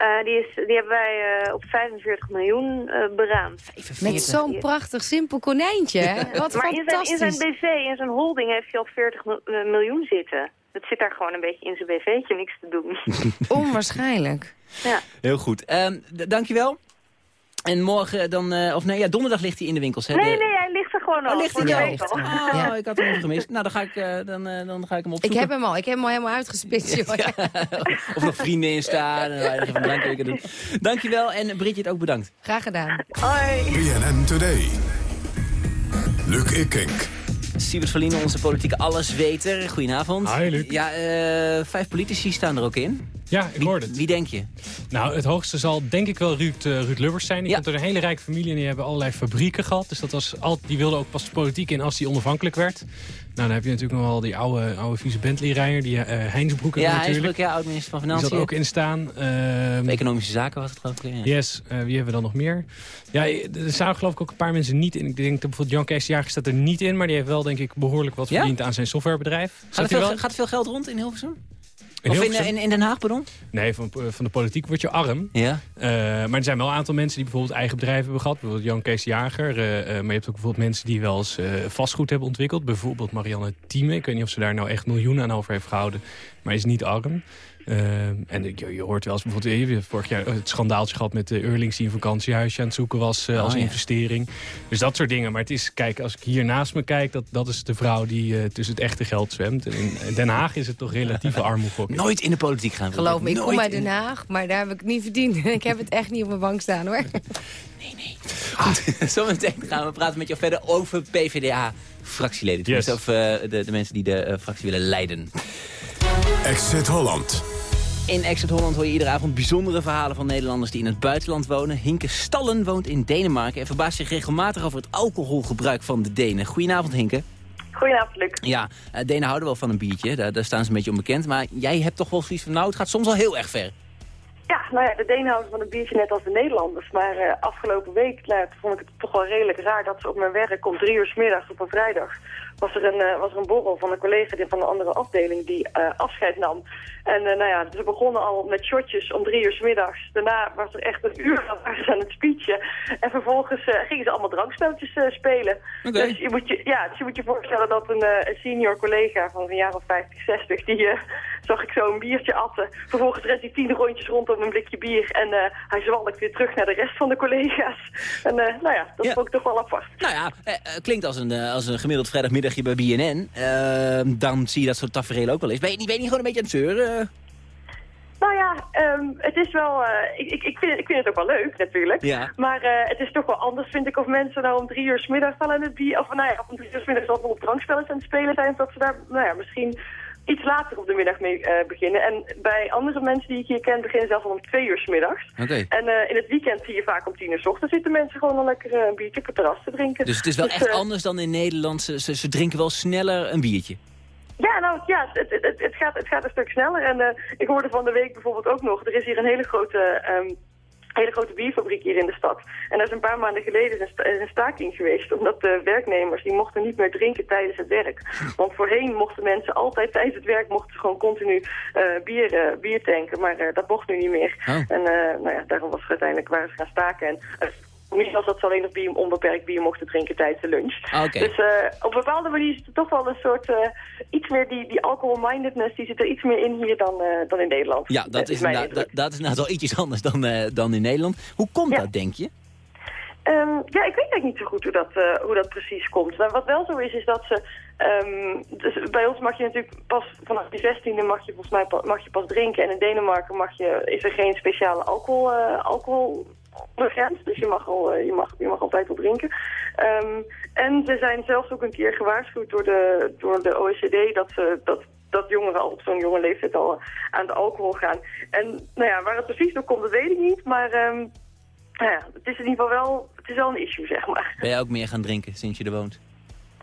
Speaker 14: Uh, die, is, die hebben wij uh, op 45 miljoen uh, beraamd.
Speaker 13: Met zo'n prachtig simpel konijntje. Wat maar fantastisch.
Speaker 14: In zijn, in zijn BV, in zijn holding heeft hij al 40 miljoen zitten. Het zit daar gewoon een beetje in zijn BV'tje niks te doen. [LAUGHS]
Speaker 13: Onwaarschijnlijk.
Speaker 14: Ja.
Speaker 8: Heel goed. Um, dankjewel. En morgen dan, uh, of nee, ja, donderdag ligt hij in de winkels. Hè?
Speaker 14: Nee, nee, gewoon
Speaker 8: al.
Speaker 14: Oh,
Speaker 8: ligt hij er al? Oh, ja. ik had hem even gemist. Nou, dan ga ik, uh, dan, uh, dan ga ik hem opzoeken.
Speaker 13: Ik heb hem al, ik heb hem al helemaal uitgespitst, [LAUGHS] joh. ja.
Speaker 8: Of nog vrienden in staan en wij even een drankje doen. Dankjewel en Bridget ook bedankt.
Speaker 13: Graag gedaan.
Speaker 14: Hoi.
Speaker 7: BNN Today. Luc Ikink.
Speaker 8: Siebert Verlien, onze politieke allesweter. Goedenavond.
Speaker 15: Hi, Luc.
Speaker 8: Ja, uh, vijf politici staan er ook in.
Speaker 15: Ja, ik hoorde het.
Speaker 8: Wie denk je?
Speaker 15: Nou, het hoogste zal denk ik wel Ruud, uh, Ruud Lubbers zijn. Die ja. komt uit een hele rijke familie en die hebben allerlei fabrieken gehad. Dus dat was al, die wilde ook pas de politiek in als die onafhankelijk werd. Nou, dan heb je natuurlijk nog wel die oude, oude vieze Bentley-rijder, die uh, Heinsbroek
Speaker 8: ja,
Speaker 15: natuurlijk.
Speaker 8: Heinsbroek, ja, oud-minister van Financiën.
Speaker 15: Die zat ook in staan.
Speaker 8: Uh, economische zaken was het geloof ik. Ja.
Speaker 15: Yes, uh, wie hebben we dan nog meer? Ja, er staan geloof ik ook een paar mensen niet in. Ik denk dat bijvoorbeeld Jan Kees Jager staat er niet in, maar die heeft wel denk ik behoorlijk wat verdiend aan zijn softwarebedrijf.
Speaker 8: Gaat er, veel, gaat er veel geld rond in Hilversum? In of in, in, in, Den Haag, pardon?
Speaker 15: Nee, van, van de politiek word je arm.
Speaker 8: Ja.
Speaker 15: Uh, maar er zijn wel een aantal mensen die bijvoorbeeld eigen bedrijven hebben gehad. Bijvoorbeeld Jan Kees Jager. Uh, uh, maar je hebt ook bijvoorbeeld mensen die wel eens vastgoed hebben ontwikkeld. Bijvoorbeeld Marianne Thieme. Ik weet niet of ze daar nou echt miljoenen aan over heeft gehouden. Maar is niet arm. Uh, en je, je, hoort wel eens bijvoorbeeld... Je hebt vorig jaar het schandaaltje gehad met de Eurlings... die een vakantiehuisje aan het zoeken was uh, als oh, ja. investering. Dus dat soort dingen. Maar het is, kijk, als ik hier naast me kijk... dat, dat is de vrouw die uh, tussen het echte geld zwemt. En in Den Haag is het toch relatieve [LAUGHS] armoede.
Speaker 8: Nooit in de politiek gaan.
Speaker 13: Geloof me, ik kom uit Den Haag, maar daar heb ik niet verdiend. [LAUGHS] ik heb het echt niet op mijn bank staan, hoor. [LAUGHS]
Speaker 8: Nee, nee. Goed, zometeen gaan we praten met jou verder over PvdA-fractieleden. Yes. Of de, de mensen die de fractie willen leiden.
Speaker 7: Exit Holland.
Speaker 8: In Exit Holland hoor je iedere avond bijzondere verhalen van Nederlanders die in het buitenland wonen. Hinke Stallen woont in Denemarken en verbaast zich regelmatig over het alcoholgebruik van de Denen. Goedenavond Hinke.
Speaker 14: Goedenavond Luc.
Speaker 8: Ja, uh, Denen houden wel van een biertje, daar, daar, staan ze een beetje onbekend. Maar jij hebt toch wel zoiets van, nou het gaat soms al heel erg ver.
Speaker 14: Ja, nou ja, de Denen houden van een biertje net als de Nederlanders. Maar uh, afgelopen week nou, vond ik het toch wel redelijk raar dat ze op mijn werk om drie uur s middags op een vrijdag was er een, uh, was er een borrel van een collega van de andere afdeling die uh, afscheid nam. En uh, nou ja, ze begonnen al met shotjes om drie uur s middags. Daarna was er echt een uur aan het speechen. En vervolgens gingen ze allemaal drankspelletjes spelen.
Speaker 8: Okay.
Speaker 14: Dus je moet je, ja, dus je moet je voorstellen dat een, een senior collega van een jaar of 50, 60, die zag ik zo een biertje atten. Vervolgens rent hij tien rondjes rondom een blikje bier. En hij zwalkt weer terug naar de rest van de collega's. En nou ja, dat ja. vond ik toch wel apart.
Speaker 8: Nou ja, klinkt als een, als een gemiddeld vrijdagmiddag bij BNN, uh, dan zie je dat soort tafereel ook wel eens. Ben je, ben je niet gewoon een beetje aan het zeuren?
Speaker 14: Nou ja, um, het is wel... Uh, ik, ik, vind, ik vind het ook wel leuk, natuurlijk.
Speaker 8: Ja.
Speaker 14: Maar uh, het is toch wel anders, vind ik, of mensen nou om drie uur s middags al aan het bier... Of nou ja, om drie uur middags al op drankspellen aan het spelen zijn... dat ze daar, nou ja, misschien iets later op de middag mee uh, beginnen. En bij andere mensen die ik hier ken, beginnen zelfs al om twee uur s middags.
Speaker 8: Okay.
Speaker 14: En uh, in het weekend zie je vaak om tien uur s ochtends zitten mensen gewoon al lekker uh, een biertje op het terras te drinken.
Speaker 8: Dus het is wel dus, echt anders dan in Nederland? Ze, ze, ze, drinken wel sneller een biertje?
Speaker 14: Ja, nou ja, het, het, gaat, het gaat een stuk sneller. En ik hoorde van de week bijvoorbeeld ook nog, er is hier een hele grote... Um,
Speaker 16: hele grote bierfabriek hier in de stad. En er is een paar maanden geleden een, sta een staking geweest... omdat de werknemers die mochten niet meer drinken tijdens het werk. Want voorheen mochten mensen altijd tijdens het werk... mochten ze gewoon continu uh, bier, uh, bier tanken. Maar uh, dat mocht nu niet meer.
Speaker 8: Oh.
Speaker 16: En nou ja, daarom was het uiteindelijk waar ze gaan staken. En, Misschien was dat ze alleen nog bier, onbeperkt bier mochten drinken tijdens de lunch.
Speaker 8: Ah, Okay.
Speaker 16: Dus uh, op een bepaalde manier is het toch wel een soort... Uh, iets meer die, die alcohol-mindedness, die zit er iets meer in hier dan, uh, dan in Nederland.
Speaker 8: Ja, dat, is,
Speaker 16: indruk.
Speaker 8: dat, dat is nou wel ietsjes anders dan, dan in Nederland. Hoe komt
Speaker 16: Ja.
Speaker 8: dat, denk je?
Speaker 16: Um, ja, ik weet eigenlijk niet zo goed hoe dat, uh, hoe dat precies komt. Maar wat wel zo is, is dat ze... Um, dus bij ons mag je natuurlijk pas vanaf die 16e mag je volgens mij pa- mag je pas drinken. En in Denemarken mag je, is er geen speciale alcohol, uh, alcohol Dus je mag, al, uh, je mag, je mag altijd wel drinken. Um, en ze zijn zelfs ook een keer gewaarschuwd door de, door de OECD dat, ze, dat, dat jongeren al op zo'n jonge leeftijd al aan de alcohol gaan. En nou ja, waar het precies door komt, dat weet ik niet. Maar um, nou ja, het is in ieder geval wel, het is wel een issue, zeg maar.
Speaker 8: Ben jij ook meer gaan drinken sinds je er woont?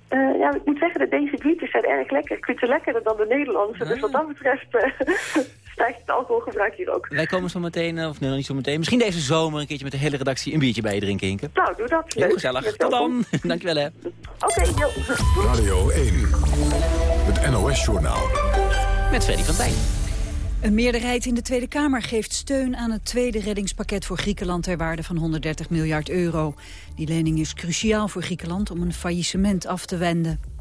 Speaker 16: Uh, ja, ik moet zeggen, de Deense biertjes zijn erg lekker. Ik vind ze lekkerder dan de Nederlandse. Dus wat dat betreft uh, [LAUGHS] stijgt het alcoholgebruik hier ook.
Speaker 8: Wij komen zo meteen, uh, of nee, nog niet zo meteen. Misschien deze zomer een keertje met de hele redactie een biertje bij je drinken, Hinke.
Speaker 16: Nou, doe dat.
Speaker 8: Heel gezellig. Tot dan. [LAUGHS] Dankjewel, hè.
Speaker 16: Oké, okay,
Speaker 7: Radio 1. Het NOS-journaal.
Speaker 8: Met Freddy van Tijn.
Speaker 1: Een meerderheid in de Tweede Kamer geeft steun aan het tweede reddingspakket voor Griekenland ter waarde van 130 miljard euro. Die lening is cruciaal voor Griekenland om een faillissement af te wenden.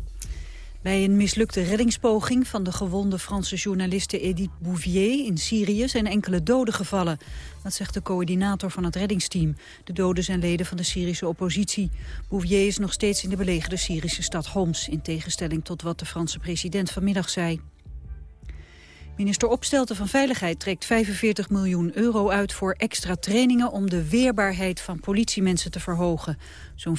Speaker 1: Bij een mislukte reddingspoging van de gewonde Franse journaliste Edith Bouvier in Syrië zijn enkele doden gevallen. Dat zegt de coördinator van het reddingsteam. De doden zijn leden van de Syrische oppositie. Bouvier is nog steeds in de belegerde Syrische stad Homs, in tegenstelling tot wat de Franse president vanmiddag zei. Minister Opstelten van Veiligheid trekt 45 miljoen euro uit voor extra trainingen om de weerbaarheid van politiemensen te verhogen. Zo'n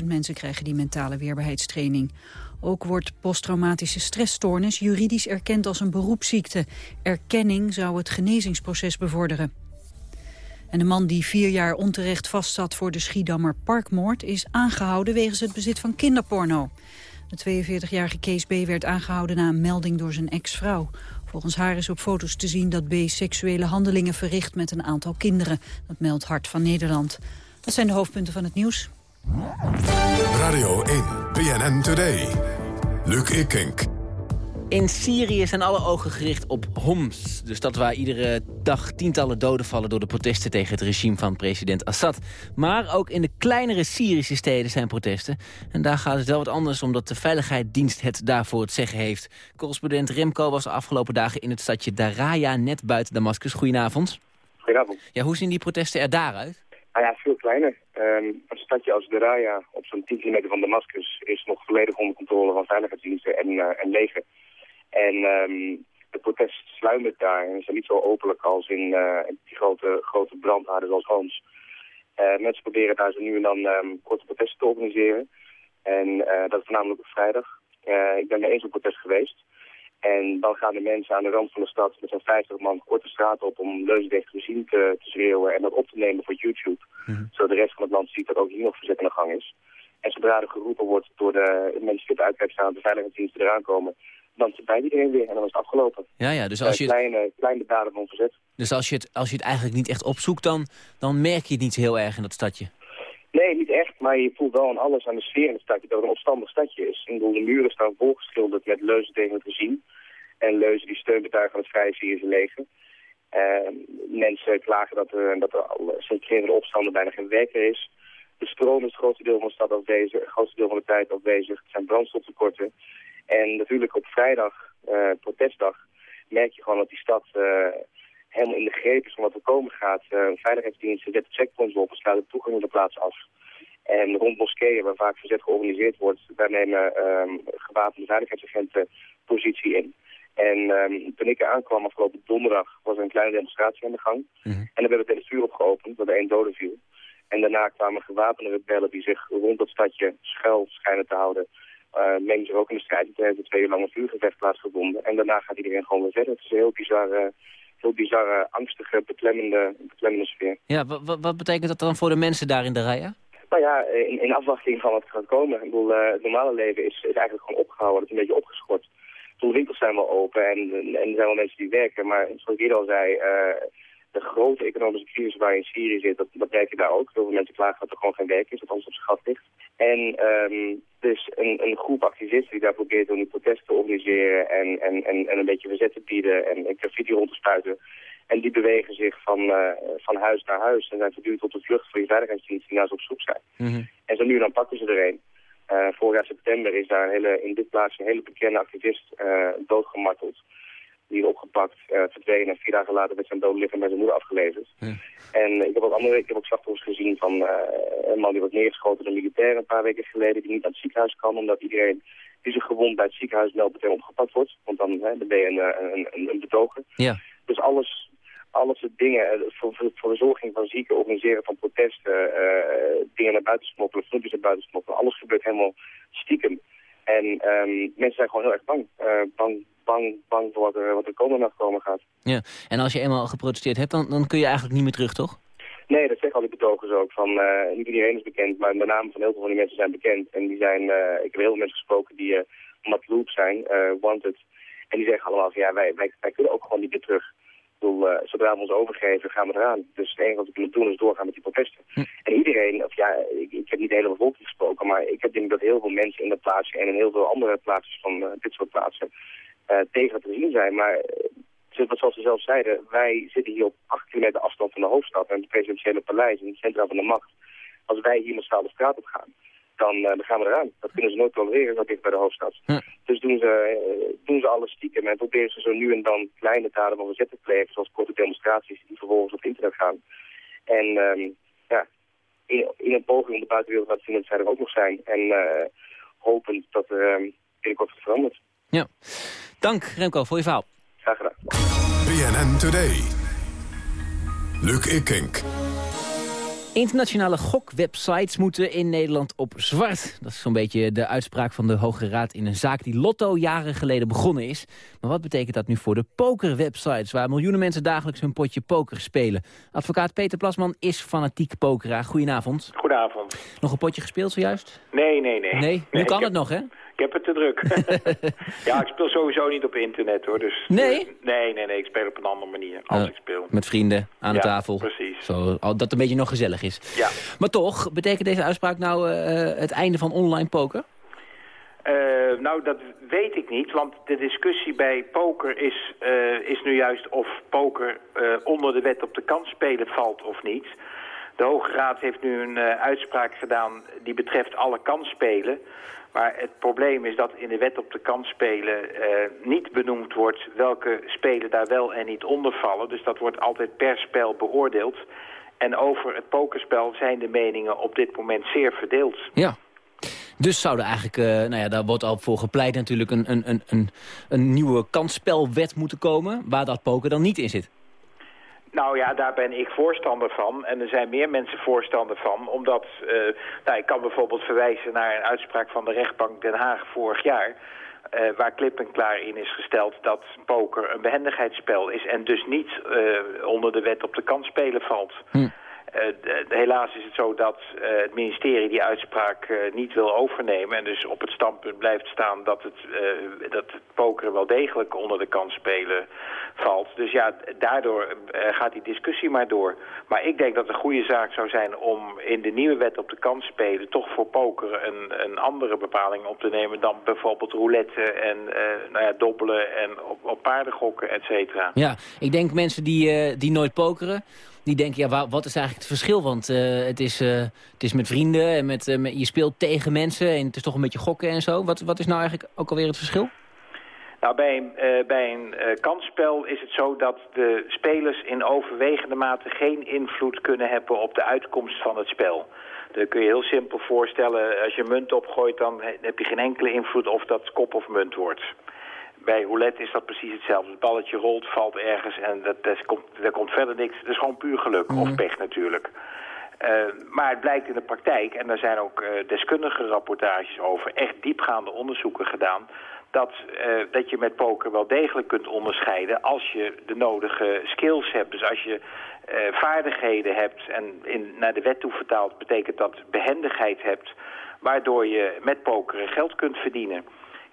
Speaker 1: 40.000 mensen krijgen die mentale weerbaarheidstraining. Ook wordt posttraumatische stressstoornis juridisch erkend als een beroepsziekte. Erkenning zou het genezingsproces bevorderen. En de man die vier jaar onterecht vastzat voor de Schiedammer parkmoord is aangehouden wegens het bezit van kinderporno. De 42-jarige Kees B. werd aangehouden na een melding door zijn ex-vrouw. Volgens haar is op foto's te zien dat B. seksuele handelingen verricht met een aantal kinderen. Dat meldt Hart van Nederland. Dat zijn de hoofdpunten van het nieuws.
Speaker 7: Radio 1, BNN Today. Luc Ikink.
Speaker 8: In Syrië zijn alle ogen gericht op Homs. De stad waar iedere dag tientallen doden vallen... door de protesten tegen het regime van president Assad. Maar ook in de kleinere Syrische steden zijn protesten. En daar gaat het wel wat anders... omdat de Veiligheidsdienst het daarvoor het zeggen heeft. Correspondent Remco was de afgelopen dagen in het stadje Daraya... net buiten Damascus. Goedenavond.
Speaker 17: Goedenavond.
Speaker 8: Ja, hoe zien die protesten er daaruit?
Speaker 17: Nou ja, veel kleiner. Um, een stadje als Daraya op zo'n 10 kilometer van Damascus is nog volledig onder controle van veiligheidsdiensten en, uh, en leger. En um, de protest sluimert daar en is niet zo openlijk als in uh, die grote, grote brandhaarden zoals Homs. Uh, mensen proberen daar zo nu en dan um, korte protesten te organiseren. En dat is voornamelijk op vrijdag. Ik ben er eens op protest geweest. En dan gaan de mensen aan de rand van de stad met zo'n 50 man korte straat op om Leusdrecht regime te, te schreeuwen en dat op te nemen voor YouTube.
Speaker 8: Mm.
Speaker 17: Zodat de rest van het land ziet dat ook hier nog verzet aan de gang is. En zodra er geroepen wordt door de mensen die op de uitkijk staan, de veiligheidsdiensten eraan komen, dan verdwijnt iedereen weer en dan is het afgelopen.
Speaker 8: Ja, ja, dus als je...
Speaker 17: Kleine, kleine daden van verzet.
Speaker 8: Dus als je, het, als je het eigenlijk niet echt opzoekt, dan, dan merk je het niet heel erg in dat stadje?
Speaker 17: Nee, niet echt, maar je voelt wel aan alles aan de sfeer in het stadje dat het een opstandig stadje is. Ik bedoel, de muren staan volgeschilderd met leuzen tegen het regime. En leuzen die steun betuigen van het Vrije Syrische leger. Uh, mensen klagen dat er, dat er al sinds de opstanden bijna geen werker is. De stroom is het grootste deel van de stad afwezig, het grootste deel van de tijd afwezig. Het zijn brandstoftekorten. En natuurlijk op vrijdag, uh, protestdag, merk je gewoon dat die stad uh, helemaal in de greep is van wat er komen gaat. Uh, veiligheidsdiensten zetten checkpoints op en sluiten toegang naar de plaats af. En rond moskeeën, waar vaak verzet georganiseerd wordt, daar nemen um, gewapende veiligheidsagenten positie in. En um, toen ik er aankwam afgelopen donderdag was er een kleine demonstratie aan de gang.
Speaker 8: Mhm.
Speaker 17: Mm -hmm. En dan werd het vuur opgeopend, dat er één dode viel. En daarna kwamen gewapende rebellen die zich rond dat stadje schuil schijnen te houden. Uh, mengen zich ook in de strijd. Toen heeft een twee uur lang een vuurgevecht plaatsgevonden. En daarna gaat iedereen gewoon weer verder. Het is een heel bizarre, heel bizarre angstige, beklemmende, beklemmende sfeer.
Speaker 8: Ja, wat betekent dat dan voor de mensen daar in de Raya?
Speaker 17: Nou ja, in, in afwachting van wat er gaat komen. Ik bedoel, uh, het normale leven is, is eigenlijk gewoon opgehouden. Het is een beetje opgeschort. De winkels zijn wel open en, en er zijn wel mensen die werken. Maar zoals ik eerder al zei, uh, de grote economische crisis waar je in Syrië zit, dat, dat merk je daar ook. Heel veel mensen klagen dat er gewoon geen werk is, dat alles op zijn gat ligt. En um, dus een, een groep activisten die daar probeert om die protesten te organiseren en, en, en, en een beetje verzet te bieden en, en graffiti rond te spuiten. En die bewegen zich van, uh, van huis naar huis en zijn voortdurend op de vlucht voor die veiligheidsdiensten die naar ze op zoek zijn. En zo nu en dan pakken ze er een. Uh, vorig jaar september is daar een hele, in dit plaats een hele bekende activist uh, doodgemarteld. Die is opgepakt, uh, verdwenen en vier dagen later met zijn dood liggen met zijn moeder afgeleverd. Ja. En ik heb ook andere, ik heb ook slachtoffers gezien van een man die wordt neergeschoten door militairen een paar weken geleden. Die niet naar het ziekenhuis kan omdat iedereen die zich gewond bij het ziekenhuis meldt meteen opgepakt wordt. Want dan, hè, dan ben je een, een, een, een betoger.
Speaker 8: Ja.
Speaker 17: Dus alles, alles soort dingen, voor, voor, voor verzorging van zieken, organiseren van protesten, uh, dingen naar buiten smokkelen, filmpjes naar buiten smokkelen. Alles gebeurt helemaal stiekem. En um, mensen zijn gewoon heel erg bang. Uh, bang, bang, bang voor wat er, wat er komende nacht komen gaat.
Speaker 8: Ja, en als je eenmaal geprotesteerd hebt, dan, dan kun je eigenlijk niet meer terug, toch?
Speaker 17: Nee, dat zeggen al die betogers ook. Van, uh, niet iedereen is bekend, maar de namen van heel veel van die mensen zijn bekend. En die zijn, uh, ik heb heel veel mensen gesproken die uh, Matloop zijn, Wanted. En die zeggen allemaal van, ja, wij, wij, wij kunnen ook gewoon niet meer terug. Ik bedoel, uh, zodra we ons overgeven, gaan we eraan. Dus het enige wat we kunnen doen is doorgaan met die protesten. Hm. En iedereen, of ja, ik, ik, heb niet de hele bevolking gesproken, maar ik heb denk dat heel veel mensen in dat plaatsje en in heel veel andere plaatsen van uh, dit soort plaatsen uh, tegen het regime zijn. Maar zoals ze zelf zeiden, wij zitten hier op acht kilometer afstand van de hoofdstad en het presidentiële paleis in het centrum van de macht. Als wij hier massaal de straat op gaan, dan, uh, dan gaan we eraan. Dat kunnen ze nooit tolereren, dat dicht bij de hoofdstad.
Speaker 8: Hm.
Speaker 17: Dus doen ze, uh, doen ze alles stiekem en proberen ze zo nu en dan kleine daden van verzet te plegen, zoals korte demonstraties die vervolgens op internet gaan. En um, ja, in, in een poging om de buitenwereld te laten zien dat zij er ook nog zijn. En uh, hopend dat er um, binnenkort wat verandert.
Speaker 8: Ja. Dank Remco voor je verhaal.
Speaker 17: Graag gedaan.
Speaker 7: BNN Today. Luc Ikink.
Speaker 8: Internationale gokwebsites moeten in Nederland op zwart. Dat is zo'n beetje de uitspraak van de Hoge Raad in een zaak die Lotto jaren geleden begonnen is. Maar wat betekent dat nu voor de pokerwebsites waar miljoenen mensen dagelijks hun potje poker spelen? Advocaat Peter Plasman is fanatiek pokeraar. Goedenavond.
Speaker 18: Goedenavond.
Speaker 8: Nog een potje gespeeld zojuist?
Speaker 18: Nee, nee, nee.
Speaker 8: Nee? Nu kan het nog, hè?
Speaker 18: Ik heb het te druk. [LAUGHS] ja, ik speel sowieso niet op internet, hoor. Dus,
Speaker 8: nee?
Speaker 18: Uh, nee, nee, nee. Ik speel op een andere manier als ik speel.
Speaker 8: Met vrienden, aan
Speaker 18: ja,
Speaker 8: de tafel.
Speaker 18: precies.
Speaker 8: Zo, dat het een beetje nog gezellig is.
Speaker 18: Ja.
Speaker 8: Maar toch, betekent deze uitspraak nou uh, het einde van online poker?
Speaker 18: Uh, nou, dat weet ik niet, want de discussie bij poker is, uh, is nu juist of poker uh, onder de wet op de kans spelen valt of niet. De Hoge Raad heeft nu een uitspraak gedaan die betreft alle kansspelen. Maar het probleem is dat in de wet op de kans spelen niet benoemd wordt welke spelen daar wel en niet onder vallen. Dus dat wordt altijd per spel beoordeeld. En over het pokerspel zijn de meningen op dit moment zeer verdeeld.
Speaker 8: Ja. Dus zouden eigenlijk, uh, nou ja, daar wordt al voor gepleit natuurlijk een, een, een, een nieuwe kansspelwet moeten komen, waar dat poker dan niet in zit.
Speaker 18: Nou ja, daar ben ik voorstander van. En er zijn meer mensen voorstander van. Omdat, uh, nou, ik kan bijvoorbeeld verwijzen naar een uitspraak van de rechtbank Den Haag vorig jaar. Uh, waar klip en klaar in is gesteld dat poker een behendigheidsspel is. En dus niet uh, onder de wet op de kansspelen valt.
Speaker 8: Hm.
Speaker 18: Uh, helaas is het zo dat uh, het ministerie die uitspraak uh, niet wil overnemen... en dus op het standpunt blijft staan dat het, dat pokeren wel degelijk onder de kansspelen valt. Dus ja, daardoor gaat die discussie maar door. Maar ik denk dat het een goede zaak zou zijn om in de nieuwe wet op de kansspelen... toch voor pokeren een, een andere bepaling op te nemen... dan bijvoorbeeld roulette en nou ja, dobbelen en op, op paarden gokken, et cetera.
Speaker 8: Ja, ik denk mensen die, die nooit pokeren die denken, ja, wat is eigenlijk het verschil? Want uh, het, is, uh, het is met vrienden en met, uh, met, je speelt tegen mensen en het is toch een beetje gokken en zo. Wat, wat is nou eigenlijk ook alweer het verschil?
Speaker 18: Nou, bij bij een kansspel is het zo dat de spelers in overwegende mate geen invloed kunnen hebben op de uitkomst van het spel. Dat kun je heel simpel voorstellen, als je munt opgooit dan heb je geen enkele invloed of dat kop of munt wordt bij roulette is dat precies hetzelfde. Het balletje rolt, valt ergens en dat, dat komt, daar komt verder niks. Het is gewoon puur geluk, mm. of pech natuurlijk. Uh, maar het blijkt in de praktijk, en daar zijn ook uh, deskundige rapportages over... echt diepgaande onderzoeken gedaan... Dat, uh, dat je met poker wel degelijk kunt onderscheiden als je de nodige skills hebt. Dus als je vaardigheden hebt en in, naar de wet toe vertaald... betekent dat behendigheid hebt... waardoor je met pokeren geld kunt verdienen...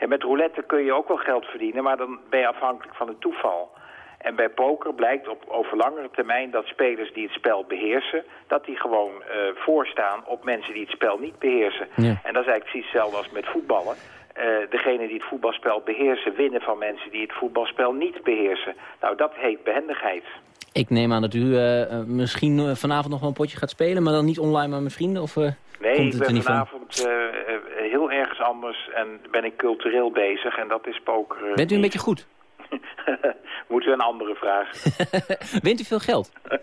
Speaker 18: En met roulette kun je ook wel geld verdienen, maar dan ben je afhankelijk van het toeval. En bij poker blijkt op over langere termijn dat spelers die het spel beheersen... dat die gewoon eh, voorstaan op mensen die het spel niet beheersen.
Speaker 8: Ja.
Speaker 18: En dat is eigenlijk precies hetzelfde als met voetballen. Eh degene die het voetbalspel beheersen winnen van mensen die het voetbalspel niet beheersen. Nou, dat heet behendigheid.
Speaker 8: Ik neem aan dat u eh, misschien vanavond nog wel een potje gaat spelen... maar dan niet online maar met vrienden? Of,
Speaker 18: Nee,
Speaker 8: komt
Speaker 18: ik ben vanavond eh, eh, heel ergens anders en ben ik cultureel bezig en dat is poker. eh,
Speaker 8: Bent u een beetje goed? [LAUGHS]
Speaker 18: Moeten we een andere vraag. [LAUGHS]
Speaker 8: Wint u veel geld? [LAUGHS]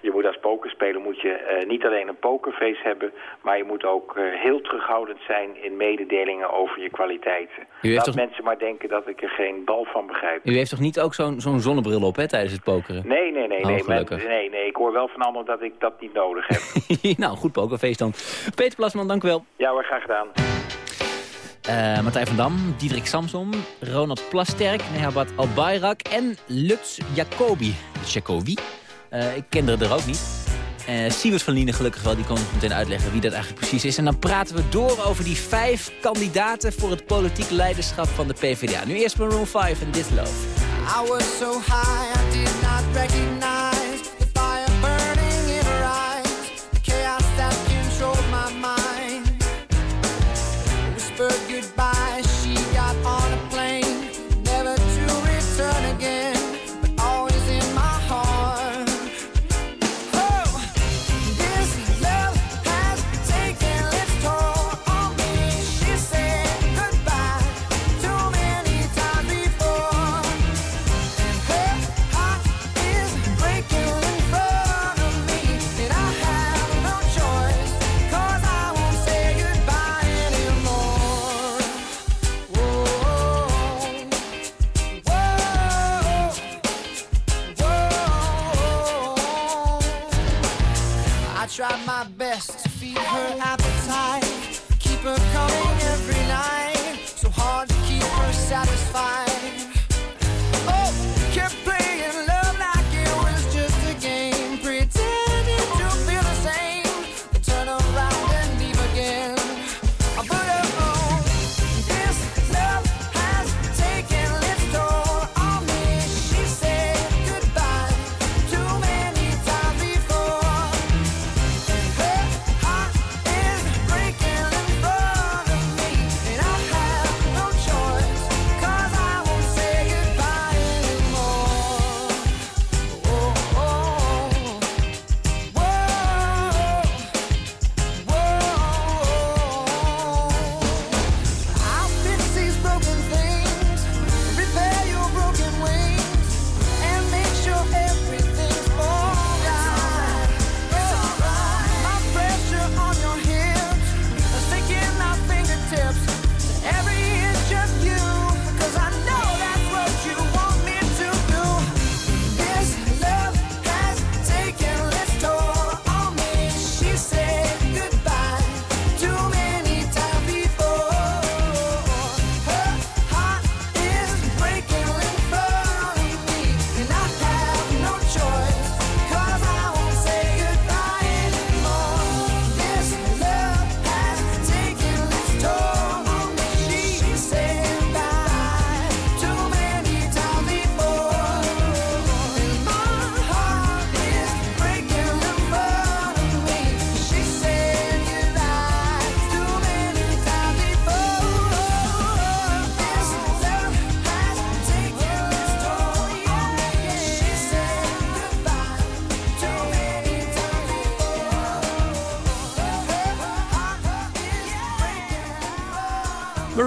Speaker 18: Je moet als pokerspeler moet je eh, niet alleen een pokerface hebben, maar je moet ook eh, heel terughoudend zijn in mededelingen over je kwaliteiten. Laat
Speaker 8: toch-
Speaker 18: mensen maar denken dat ik er geen bal van begrijp.
Speaker 8: U heeft toch niet ook zo'n zo'n zonnebril op hè, tijdens het pokeren?
Speaker 18: Nee, nee, nee,
Speaker 8: Oh,
Speaker 18: nee, men- nee, nee. Ik hoor wel van anderen dat ik dat niet nodig heb. [LAUGHS]
Speaker 8: nou, goed pokerfeest dan. Peter Plasman, dank u wel.
Speaker 18: ja hoor, graag gedaan.
Speaker 8: Eh, Martijn van Dam, Diederik Samsom, Ronald Plasterk, Nehabat Albayrak en Lutz Jacobi. Jacobi? Eh, ik kende er ook niet. Eh Siewert van Lienen gelukkig wel, die kon ons meteen uitleggen wie dat eigenlijk precies is. En dan praten we door over die vijf kandidaten voor het politiek leiderschap van de PvdA. Nu eerst Maroon 5 en This Love.
Speaker 3: I was so high I did not recognize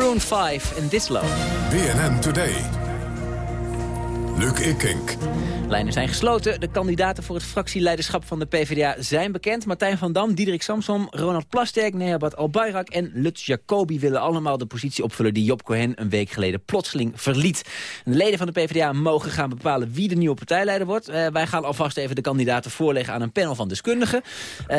Speaker 8: Maroon 5 in This Love.
Speaker 7: BNN Today. Luc Ikink.
Speaker 8: Lijnen zijn gesloten. De kandidaten voor het fractieleiderschap van de PvdA zijn bekend. Martijn van Dam, Diederik Samsom, Ronald Plasterk, Nehabat Albayrak en Lutz Jacobi willen allemaal de positie opvullen die Job Cohen een week geleden plotseling verliet. De leden van de PvdA mogen gaan bepalen wie de nieuwe partijleider wordt. Eh, wij gaan alvast even de kandidaten voorleggen aan een panel van deskundigen. Uh,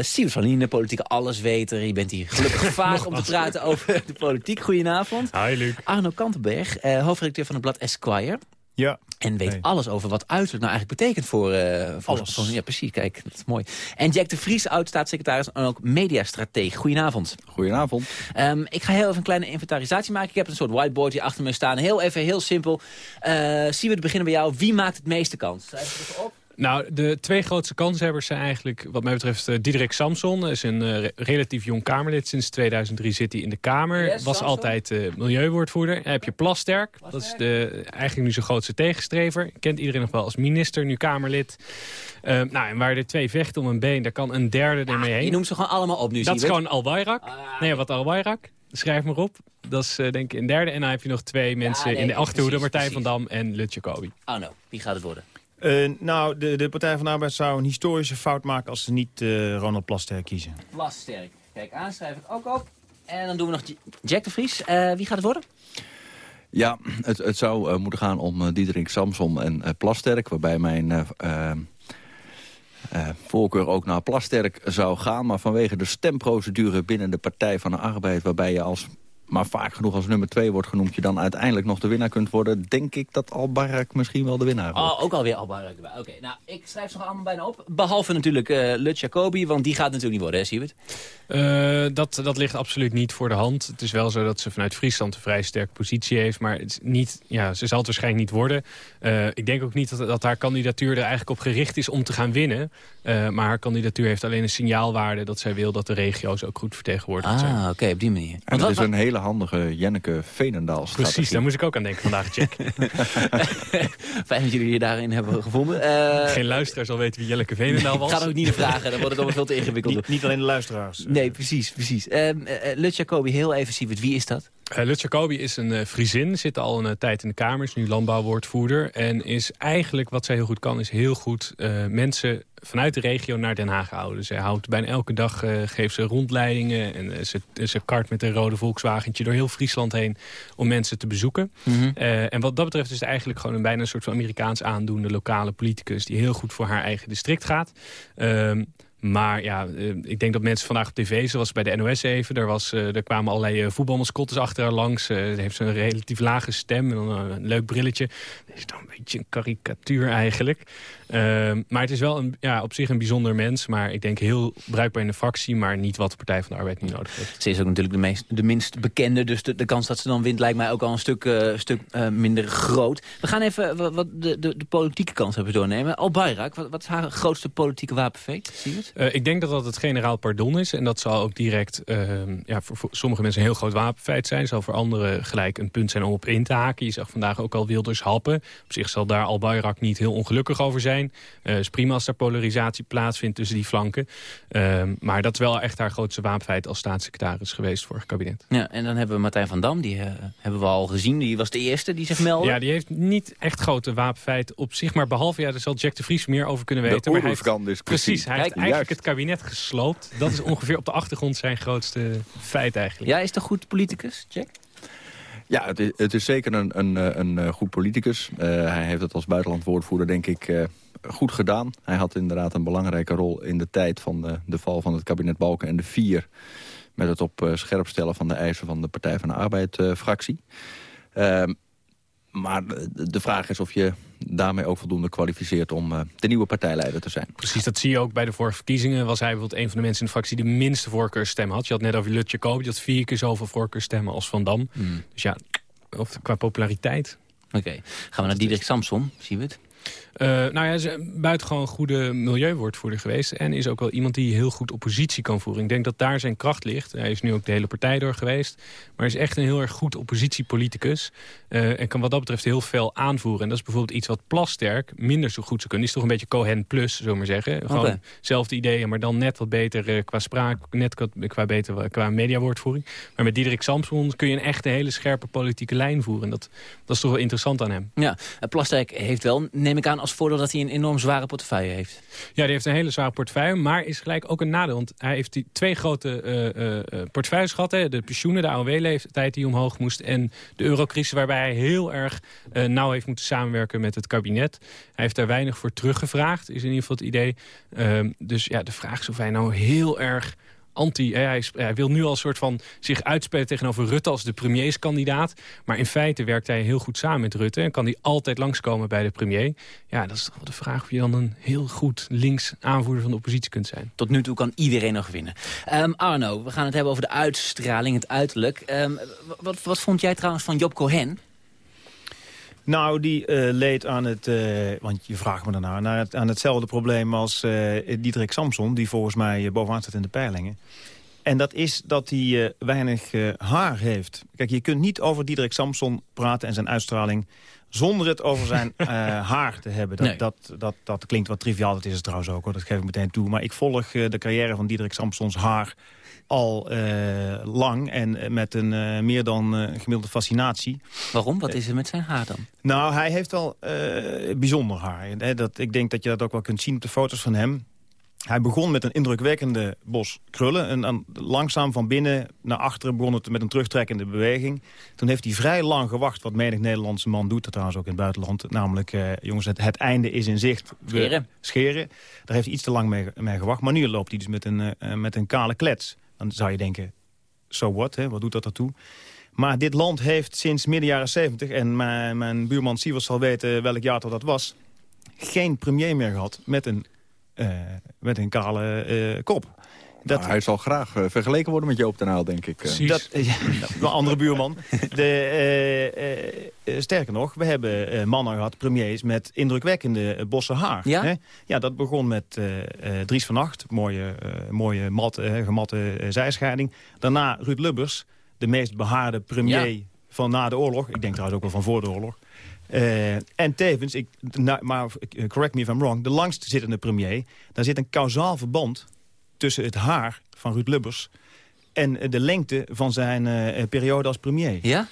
Speaker 8: Siewert van Lienen, politieke allesweter. Je bent hier gelukkig [LAUGHS] vaak om te praten over de politiek. Goedenavond.
Speaker 15: Hi Luc.
Speaker 8: Arno Kantenberg, eh, hoofdredacteur van het blad Esquire.
Speaker 19: Ja.
Speaker 8: En weet alles over wat uiterlijk nou eigenlijk betekent voor... eh voor
Speaker 19: Alles.
Speaker 8: voor- ja, precies. Kijk, dat is mooi. En Jack de Vries, oud-staatssecretaris en ook mediastrateeg. Goedenavond.
Speaker 20: Goedenavond.
Speaker 8: Ehm, ik ga heel even een kleine inventarisatie maken. Ik heb een soort whiteboard hier achter me staan. Heel even, heel simpel. Eh zien we beginnen bij jou. Wie maakt het meeste kans? Schrijf het even op.
Speaker 15: Nou, de twee grootste kanshebbers zijn eigenlijk, wat mij betreft, Diederik Samson. is een eh, re- relatief jong Kamerlid. Sinds 2003 zit hij in de Kamer.
Speaker 8: Yes,
Speaker 15: Was
Speaker 8: Samson.
Speaker 15: altijd eh, milieuwoordvoerder. Dan heb je Plasterk. Dat is de, eigenlijk nu zijn grootste tegenstrever. Kent iedereen nog wel als minister, nu Kamerlid. Nou, en waar de twee vechten om een been, daar kan een derde ermee heen.
Speaker 8: Je noemt ze gewoon allemaal op nu,
Speaker 15: Dat is gewoon Al-Bayrak. nee, wat Al-Bayrak? Schrijf maar op. Dat is denk ik een derde. En dan heb je nog twee mensen
Speaker 8: nee,
Speaker 15: in de achterhoede.
Speaker 8: precies,
Speaker 15: Martijn van Dam en Lut Jacobi.
Speaker 8: Oh no, wie gaat het worden?
Speaker 19: Eh, nou, de, de Partij van de Arbeid zou een historische fout maken... als ze niet eh, Ronald Plasterk kiezen.
Speaker 8: Plasterk. Kijk, aan, schrijf ik ook op. En dan doen we nog Jack de Vries. Eh, wie gaat het worden?
Speaker 20: Ja, het, het zou eh, moeten gaan om Diederik Samsom en eh, Plasterk... waarbij mijn eh, eh, eh, voorkeur ook naar Plasterk zou gaan... maar vanwege de stemprocedure binnen de Partij van de Arbeid... waarbij je als, maar vaak genoeg als nummer twee wordt genoemd... je dan uiteindelijk nog de winnaar kunt worden... denk ik dat Al-Barak misschien wel de winnaar wordt.
Speaker 8: Oh, ook alweer Albayrak erbij. Oké, nou, ik schrijf ze nog allemaal bijna op. Behalve natuurlijk eh Lut Jacobi, want die gaat natuurlijk niet worden, hè, Siewert?
Speaker 15: Eh, dat, dat ligt absoluut niet voor de hand. Het is wel zo dat ze vanuit Friesland een vrij sterke positie heeft. Maar het is niet, ja, ze zal het waarschijnlijk niet worden. Eh, ik denk ook niet dat, dat haar kandidatuur er eigenlijk op gericht is om te gaan winnen. Eh, maar haar kandidatuur heeft alleen een signaalwaarde... dat zij wil dat de regio's ook goed vertegenwoordigd zijn.
Speaker 8: Ah, oké, op die manier.
Speaker 20: En dat is een hele handige Jenneke Veenendaal
Speaker 15: Precies, daar moest ik ook aan denken vandaag, Jack. [LAUGHS]
Speaker 8: Fijn dat jullie je daarin hebben gevonden. Eh,
Speaker 15: Geen luisteraar zal weten wie Jelleke Veenendaal was.
Speaker 8: Ik ga er ook niet vragen, dan wordt het allemaal veel te ingewikkeld.
Speaker 19: Niet, niet alleen de luisteraars.
Speaker 8: Nee, precies, precies. Ehm eh, Lut Jacobi, heel even, Siewert, wie is dat?
Speaker 15: Uh, Lut Jacobi is een uh, Friesin, zit al een uh, tijd in de Kamer, is nu landbouwwoordvoerder. En is eigenlijk, wat zij heel goed kan, is heel goed uh, mensen vanuit de regio naar Den Haag houden. Zij houdt bijna elke dag, uh, geeft ze rondleidingen en ze, ze kart met een rode Volkswagentje door heel Friesland heen om mensen te bezoeken. Mm -hmm. en wat dat betreft is het eigenlijk gewoon een bijna een soort van Amerikaans aandoende lokale politicus die heel goed voor haar eigen district gaat. Ehm, maar ja, ik denk dat mensen vandaag op tv, zoals bij de NOS even... daar, was, er kwamen allerlei voetbalmascottes achter haar langs. Ze heeft een relatief lage stem en een leuk brilletje. Dat is dan een beetje een karikatuur eigenlijk. Uh, maar het is wel een, ja, op zich een bijzonder mens. Maar ik denk heel bruikbaar in de fractie... maar niet wat de Partij van de Arbeid nu nodig heeft.
Speaker 8: Ze is ook natuurlijk de, meest, de minst bekende. Dus de, de kans dat ze dan wint lijkt mij ook al een stuk, stuk minder groot. We gaan even wat, wat de, de, de, politieke kans hebben doornemen. Al Bayrak, wat, wat is haar grootste politieke wapenfeet? Zie je het?
Speaker 15: Uh, ik denk dat dat het generaal pardon is. En dat zal ook direct ehm, ja, voor, voor, sommige mensen een heel groot wapenfeit zijn. Zal voor anderen gelijk een punt zijn om op in te haken. Je zag vandaag ook al Wilders happen. Op zich zal daar Al Bayrak niet heel ongelukkig over zijn. Uh, is prima als er polarisatie plaatsvindt tussen die flanken. Uh, maar dat is wel echt haar grootste wapenfeit als staatssecretaris geweest voor het kabinet.
Speaker 8: Ja, en dan hebben we Martijn van Dam, die uh, hebben we al gezien. Die was de eerste die zich meldde.
Speaker 15: Ja, die heeft niet echt grote wapenfeit op zich. Maar behalve, ja, daar zal Jack de Vries meer over kunnen weten.
Speaker 20: De
Speaker 15: maar hij
Speaker 20: heeft,
Speaker 15: precies, hij
Speaker 20: Kijk,
Speaker 15: heeft eigenlijk het kabinet gesloopt. Dat is ongeveer op de achtergrond zijn grootste feit eigenlijk.
Speaker 8: Ja, is dat goed politicus, Jack?
Speaker 20: Ja, het is, het is zeker een, een, een, een goed politicus. Uh, hij heeft het als buitenlandwoordvoerder, denk ik, uh, goed gedaan. Hij had inderdaad een belangrijke rol in de tijd van de, de val van het kabinet Balken en de vier... met het op scherp stellen van de eisen van de Partij van de Arbeid-fractie. Ehm, maar de vraag is of je daarmee ook voldoende kwalificeert om uh, de nieuwe partijleider te zijn.
Speaker 15: Precies, dat zie je ook bij de vorige verkiezingen. Was hij bijvoorbeeld een van de mensen in de fractie die de minste voorkeurstemmen had. Je had net over Lutje Koop, die had vier keer zoveel voorkeurstemmen als Van Dam. Mm. Dus ja, of qua populariteit.
Speaker 8: Oké, okay. gaan we naar Diederik Samson, zien we het?
Speaker 15: Uh, nou ja, hij is een buitengewoon goede milieuwoordvoerder geweest. En is ook wel iemand die heel goed oppositie kan voeren. Ik denk dat daar zijn kracht ligt. Hij is nu ook de hele partij door geweest. Maar is echt een heel erg goed oppositiepoliticus. Uh, en kan wat dat betreft heel veel aanvoeren. En dat is bijvoorbeeld iets wat Plasterk minder zo goed zou kunnen. Die is toch een beetje Cohen plus, zullen we maar zeggen. Gewoon
Speaker 8: okay.
Speaker 15: zelfde ideeën, maar dan net wat beter uh, qua spraak. Net qua, qua beter qua mediawoordvoering. Maar met Diederik Samson kun je een echt een hele scherpe politieke lijn voeren. En dat, dat is toch wel interessant aan hem.
Speaker 8: Ja, Plasterk heeft wel, neem ik aan, als voordeel dat hij een enorm zware portefeuille heeft.
Speaker 15: Ja, die heeft een hele zware portefeuille, maar is gelijk ook een nadeel. Want hij heeft die twee grote uh, uh, portefeuilles gehad. Hè, de pensioenen, de AOW-leeftijd die omhoog moest... en de eurocrisis waarbij hij heel erg nauw heeft moeten samenwerken met het kabinet. Hij heeft daar weinig voor teruggevraagd, is in ieder geval het idee. Uh, dus ja, de vraag is of hij nou heel erg anti... Hij, wil nu al een soort van zich uitspelen tegenover Rutte als de premierskandidaat. Maar in feite werkt hij heel goed samen met Rutte... en kan hij altijd langskomen bij de premier. Ja, dat is toch wel de vraag of je dan een heel goed links aanvoerder van de oppositie kunt zijn.
Speaker 8: Tot nu toe kan iedereen nog winnen. Ehm, Arno, we gaan het hebben over de uitstraling, het uiterlijk. Ehm, wat, wat vond jij trouwens van Job Cohen?
Speaker 19: Nou, die eh, leed aan het, eh, want je vraagt me daarna, naar het, aan hetzelfde probleem als eh Diederik Samson, die volgens mij bovenaan staat in de peilingen. En dat is dat hij weinig haar heeft. Kijk, je kunt niet over Diederik Samson praten en zijn uitstraling zonder het over zijn [LAUGHS] haar te hebben. Dat,
Speaker 8: Nee.
Speaker 19: dat, dat, dat klinkt wat triviaal, dat is het trouwens ook, hoor. dat geef ik meteen toe. Maar ik volg de carrière van Diederik Samsons haar al eh, lang en eh, met een eh, meer dan gemiddelde fascinatie.
Speaker 8: Waarom? Wat is er met zijn haar dan?
Speaker 19: Nou, hij heeft wel bijzonder haar. Hè, dat, ik denk dat je dat ook wel kunt zien op de foto's van hem. Hij begon met een indrukwekkende bos krullen. En dan langzaam van binnen naar achteren begon het met een terugtrekkende beweging. Toen heeft hij vrij lang gewacht, wat menig Nederlandse man doet. Dat trouwens ook in het buitenland. Namelijk, eh, jongens, het, het einde is in zicht. We
Speaker 8: Scheren.
Speaker 19: Scheren. Daar heeft hij iets te lang mee, mee gewacht. Maar nu loopt hij dus met een, met een kale klets. Dan zou je denken, so what, hè? wat doet dat ertoe? Maar dit land heeft sinds midden jaren 70, en mijn, buurman Sievers zal weten welk jaar dat was... geen premier meer gehad met een, eh, met een kale eh, kop. Dat,
Speaker 20: Nou, hij zal graag eh, vergeleken worden met Joop den Uyl, denk ik. eh.
Speaker 19: dat, ja, [LAUGHS] een andere buurman. De, eh, sterker nog, we hebben eh, mannen gehad, premiers, met indrukwekkende bossen haar.
Speaker 8: Ja?
Speaker 19: Hè? ja, dat begon met eh, eh, Dries van Acht, mooie, eh, mooie mat, gematte zijscheiding. Daarna Ruud Lubbers, de meest behaarde premier
Speaker 8: Ja.
Speaker 19: van na de oorlog. Ik denk trouwens ook wel van voor de oorlog. Eh, en tevens, ik, nou, maar correct me if I'm wrong, de langst zittende premier... daar zit een kausaal verband tussen het haar van Ruud Lubbers... en eh, de lengte van zijn eh, periode als premier.
Speaker 8: Ja?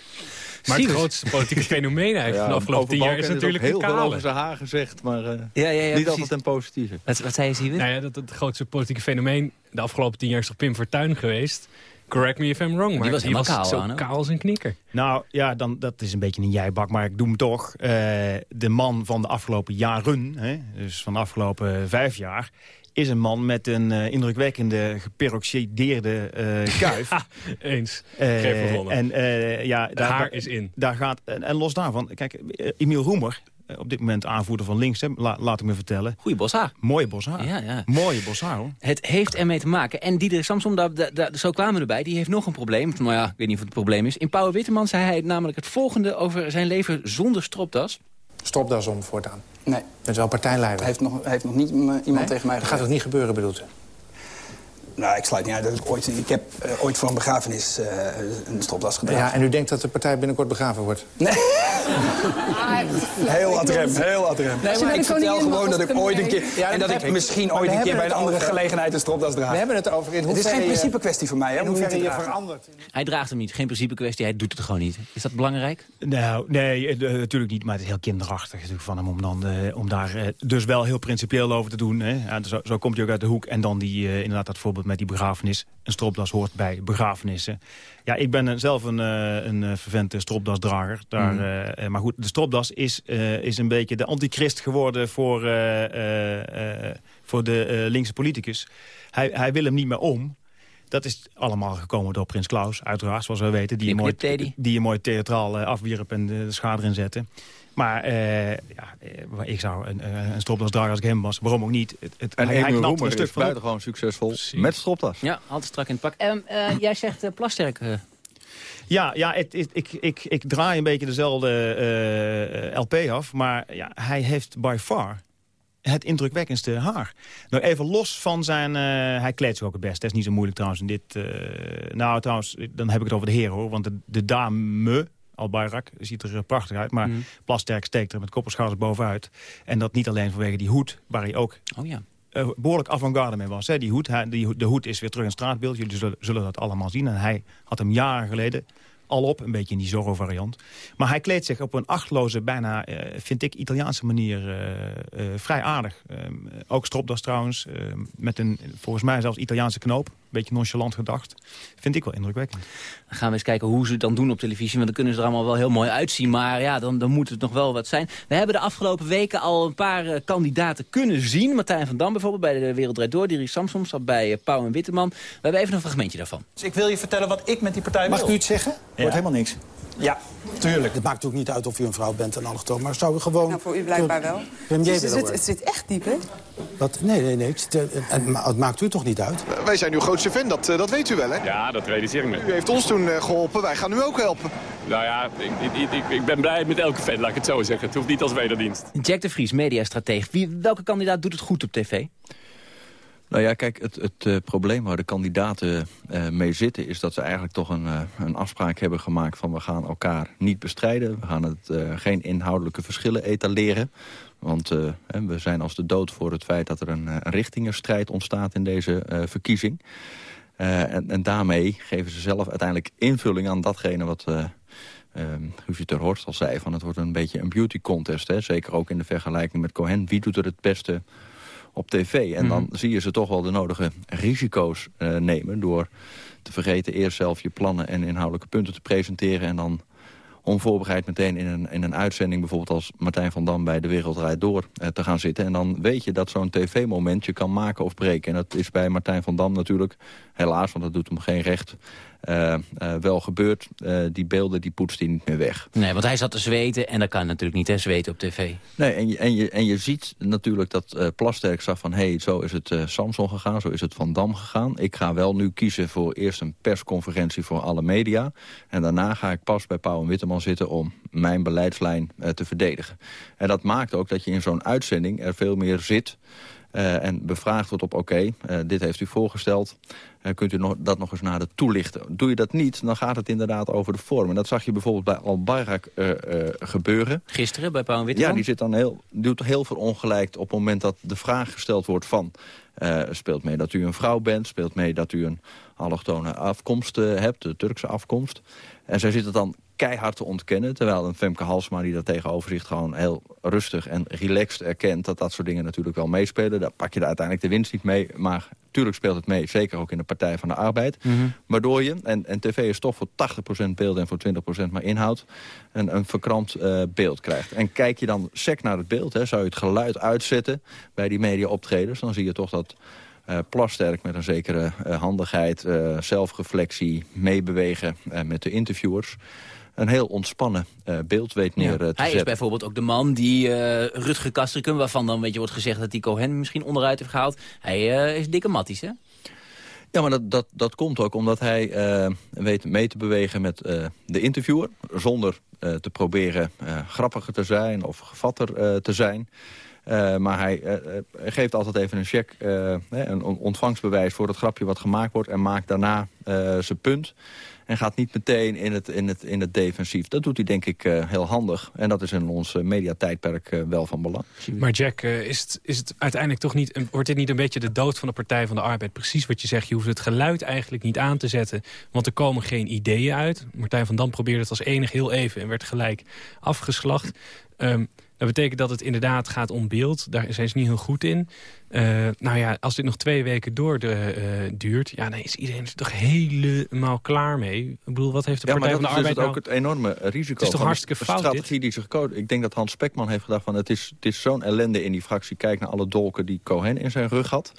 Speaker 15: Maar het grootste politieke [LAUGHS] fenomeen eigenlijk van de afgelopen tien jaar is natuurlijk
Speaker 20: heel
Speaker 15: de
Speaker 20: veel
Speaker 15: kale.
Speaker 20: over zijn haar gezegd, maar eh,
Speaker 8: Ja, ja, ja,
Speaker 20: niet
Speaker 8: precies.
Speaker 20: altijd ten positieve.
Speaker 8: Wat, wat zei je, Siewert?
Speaker 15: Nou ja, dat het grootste politieke fenomeen de afgelopen tien jaar is toch Pim Fortuyn geweest. Correct me if I'm wrong, maar
Speaker 8: was helemaal kaal,
Speaker 15: zo
Speaker 8: Arno.
Speaker 15: kaal als een knikker.
Speaker 19: Nou ja, dan, dat is een beetje een jijbak, maar ik doe hem toch. Eh, de man van de afgelopen jaren, hè, dus van de afgelopen vijf jaar... is een man met een eh, indrukwekkende geperoxideerde eh [LAUGHS] kuif.
Speaker 15: Eens.
Speaker 19: Eh,
Speaker 15: Geen verwonnen.
Speaker 19: en eh, ja, daar,
Speaker 15: haar is in.
Speaker 19: Daar gaat, en, en los daarvan, kijk, Emiel Roemer, op dit moment aanvoerder van links, hè, la- laat ik me vertellen.
Speaker 8: Goeie bos haar.
Speaker 19: Mooie bos haar.
Speaker 8: Ja, ja.
Speaker 19: Mooie bos haar, hoor.
Speaker 8: Het heeft ermee te maken. En Diederik Samsom, daar, daar, daar- zo kwamen we erbij, die heeft nog een probleem. Nou ja, ik weet niet of het een probleem is. In Pauw Witteman zei hij namelijk het volgende over zijn leven zonder stropdas.
Speaker 21: Stropdas om voortaan.
Speaker 22: Nee.
Speaker 21: Bent wel partijleider.
Speaker 22: Heeft nog, heeft nog niet iemand
Speaker 21: Nee?
Speaker 22: tegen mij
Speaker 21: Dat gaat
Speaker 22: gezegd.
Speaker 21: toch niet gebeuren, bedoelt u?
Speaker 22: Nou, ik sluit niet uit dat ik ooit... Ik heb eh, ooit voor een begrafenis eh, een stropdas gedragen.
Speaker 21: Ja, en u denkt dat de partij binnenkort begraven wordt?
Speaker 22: Nee. Heel ad rem, [LAUGHS] heel ad rem.
Speaker 21: Nee, maar ik
Speaker 22: vertel gewoon dat ik ooit een keer...
Speaker 21: Ja,
Speaker 22: en
Speaker 21: dat
Speaker 22: ik misschien ooit een keer bij een andere
Speaker 21: over-
Speaker 22: gelegenheid een stropdas draag.
Speaker 21: We hebben het over in
Speaker 22: Het is geen principe kwestie voor mij, hè, te
Speaker 21: je
Speaker 22: dragen.
Speaker 21: verandert.
Speaker 8: Hij draagt hem niet, geen principe kwestie, hij doet het gewoon niet. Is dat belangrijk?
Speaker 19: Nou, nee, eh, natuurlijk niet. Maar het is heel kinderachtig natuurlijk van hem om, dan, eh, om daar dus wel heel principieel over te doen. Hè. Ja, zo, zo komt hij ook uit de hoek. En dan die, inderdaad dat voorbeeld met die begrafenis. Een stropdas hoort bij begrafenissen. Ja, ik ben zelf een, eh, een eh, vervente stropdasdrager. Daar,
Speaker 8: Mhm.
Speaker 19: eh, maar goed, de stropdas is, is een beetje de antichrist geworden voor, voor de linkse politicus. Hij, hij wil hem niet meer om. Dat is allemaal gekomen door Prins Klaus, uiteraard, zoals we weten. Die, je mooi, die je mooi theatraal afwierp en de, de schaar erin zette. Maar eh, ja, eh, ik zou een, een stropdas dragen als ik hem was. Waarom ook niet? Het, het,
Speaker 20: En
Speaker 19: hij, hij knapt een stuk van
Speaker 20: buitengewoon succesvol met stropdas.
Speaker 8: Ja, altijd strak in het pak. Ehm, eh, [CLEARS THROAT] jij zegt Plasterk. eh,
Speaker 19: Ja, ja het, het- ik, ik, ik draai een beetje dezelfde LP af. Maar ja, hij heeft by far het indrukwekkendste haar. Nou, even los van zijn... eh, hij kleedt zich ook het best. Dat is niet zo moeilijk trouwens in dit... eh, nou, trouwens, dan heb ik het over de heren hoor. Want de, de dame... Al-Bayrak ziet er eh, prachtig uit, maar
Speaker 8: Mhm.
Speaker 19: Plasterk steekt er met koppelschouders bovenuit. En dat niet alleen vanwege die hoed, waar hij ook
Speaker 8: oh ja.
Speaker 19: eh, behoorlijk avant-garde mee was. Hè. Die hoed, hij- die, de hoed is weer terug in het straatbeeld. Jullie zullen, zullen dat allemaal zien. En hij had hem jaren geleden al op, een beetje in die Zorro-variant. Maar hij kleedt zich op een achtloze, bijna, eh, vind ik, Italiaanse manier vrij aardig. Ehm, ook stropdas trouwens, ehm, met een, volgens mij zelfs Italiaanse knoop. Beetje nonchalant gedacht. Vind ik wel indrukwekkend.
Speaker 8: Dan gaan we eens kijken hoe ze het dan doen op televisie. Want dan kunnen ze er allemaal wel heel mooi uitzien. Maar ja, dan, dan moet het nog wel wat zijn. We hebben de afgelopen weken al een paar eh, kandidaten kunnen zien. Martijn van Dam bijvoorbeeld bij de Wereld Draait Door. Diri Samsom zat bij uh, Pauw en Witteman. We hebben even een fragmentje daarvan.
Speaker 23: Dus ik wil je vertellen wat ik met die partij
Speaker 24: Mag
Speaker 23: wil.
Speaker 24: ik u het zeggen? Wordt helemaal niks.
Speaker 23: Ja, tuurlijk.
Speaker 24: Het maakt natuurlijk niet uit of u een vrouw bent en allochtoon, maar zou u gewoon...
Speaker 25: Nou, voor u blijkbaar wel.
Speaker 24: Premier
Speaker 25: Dus het,
Speaker 24: willen
Speaker 25: zit, het zit echt diep, hè?
Speaker 24: Wat? Nee, nee, nee. Het, eh, het maakt u toch niet uit?
Speaker 26: Wij zijn uw grootste fan, dat, eh, dat weet u wel, hè?
Speaker 27: Ja, dat realiseer ik me.
Speaker 26: U heeft ons toen eh, geholpen, wij gaan u ook helpen.
Speaker 27: Nou ja, ik, ik, ik, ik ben blij met elke fan, laat ik het zo zeggen. Het hoeft niet als wederdienst.
Speaker 8: Jack de Vries, mediastrateeg. Wie, welke kandidaat doet het goed op tv?
Speaker 20: Nou ja, kijk, het, het eh, probleem waar de kandidaten eh, mee zitten... is dat ze eigenlijk toch een, eh, een afspraak hebben gemaakt van... we gaan elkaar niet bestrijden, we gaan het, geen inhoudelijke verschillen etaleren. Want we zijn als de dood voor het feit dat er een, een richtingenstrijd ontstaat in deze verkiezing. En, en daarmee geven ze zelf uiteindelijk invulling aan datgene wat... eh ehm Guusje ter Horst al zei, van het wordt een beetje een beauty contest. Hè? Zeker ook in de vergelijking met Cohen. Wie doet er het beste op tv? En dan zie je ze toch wel de nodige risico's eh, nemen... door te vergeten eerst zelf je plannen en inhoudelijke punten te presenteren... en dan onvoorbereid meteen in een, in een uitzending... bijvoorbeeld als Martijn van Dam bij De Wereld Draait Door eh, te gaan zitten. En dan weet je dat zo'n tv-moment je kan maken of breken. En dat is bij Martijn van Dam natuurlijk, helaas, want dat doet hem geen recht... eh, eh, wel gebeurd. Eh, die beelden die poetst hij niet meer weg.
Speaker 8: Nee, want hij zat te zweten en dat kan natuurlijk niet, hè, zweten op tv.
Speaker 20: Nee, en je, en je, en je ziet natuurlijk dat Plasterk zag van... hé, hey, zo is het Samson gegaan, zo is het Van Dam gegaan. Ik ga wel nu kiezen voor eerst een persconferentie voor alle media. En daarna ga ik pas bij Pauw en Witteman zitten... om mijn beleidslijn te verdedigen. En dat maakt ook dat je in zo'n uitzending er veel meer zit... eh, en bevraagd wordt op, oké, eh, dit heeft u voorgesteld. Eh, kunt u nog, dat nog eens nader toelichten? Doe je dat niet, dan gaat het inderdaad over de vorm. En dat zag je bijvoorbeeld bij Al-Bayrak eh, gebeuren.
Speaker 8: Gisteren bij Pauw en Witteman?
Speaker 20: Ja, die zit dan heel, doet heel verongelijkt op het moment dat de vraag gesteld wordt van... speelt mee dat u een vrouw bent, speelt mee dat u een allochtone afkomst hebt, de Turkse afkomst. En zij zit het dan keihard te ontkennen, terwijl een Femke Halsma die dat tegenover zich gewoon heel rustig en relaxed erkent dat dat soort dingen natuurlijk wel meespelen. Daar pak je er uiteindelijk de winst niet mee, maar tuurlijk speelt het mee, zeker ook in de Partij van de Arbeid. Waardoor je, en, en tv is toch voor 80% beeld en voor 20% maar inhoud, een, een verkrampt eh, beeld krijgt. En kijk je dan sec naar het beeld, hè, zou je het geluid uitzetten bij die media-optreders, dan zie je toch dat eh Plasterk met een zekere eh, handigheid, zelfreflectie, meebewegen met de interviewers. Een heel ontspannen eh, beeld weet neer eh, te
Speaker 8: Hij is
Speaker 20: zetten.
Speaker 8: bijvoorbeeld ook de man die eh Rutger Kastrikum... waarvan dan weet je, wordt gezegd dat hij Cohen misschien onderuit heeft gehaald. Hij is dikke matties, hè?
Speaker 20: Ja, maar dat, dat, dat komt ook omdat hij weet mee te bewegen met de interviewer... zonder te proberen grappiger te zijn of gevatter te zijn... Eh, maar hij eh, eh, geeft altijd even een check, een on- ontvangstbewijs voor het grapje wat gemaakt wordt... en maakt daarna zijn punt. En gaat niet meteen in het, in het, in het defensief. Dat doet hij denk ik heel handig. En dat is in ons mediatijdperk wel van belang.
Speaker 15: Maar Jack, is, het, is het uiteindelijk toch niet... wordt dit niet een beetje de dood van de Partij van de Arbeid? Precies wat je zegt, je hoeft het geluid eigenlijk niet aan te zetten... want er komen geen ideeën uit. Martijn van Dam probeerde het als enig heel even... en werd gelijk afgeslacht. Ehm, dat betekent dat het inderdaad gaat om beeld. Daar zijn ze niet heel goed in. Eh, nou ja, als dit nog twee weken door de, eh, duurt... Ja, dan is iedereen er toch helemaal klaar mee. Ik bedoel, wat heeft de
Speaker 20: Ja, maar
Speaker 15: Partij
Speaker 20: dat
Speaker 15: van de
Speaker 20: is dus
Speaker 15: Arbeid
Speaker 20: het ook
Speaker 15: nou...
Speaker 20: het enorme risico
Speaker 15: Het is toch hartstikke
Speaker 20: de
Speaker 15: fout,
Speaker 20: strategie die ze gekozen. Ik denk dat Hans Spekman heeft gedacht van het is, het is zo'n ellende in die fractie. Kijk naar alle dolken die Cohen in zijn rug had.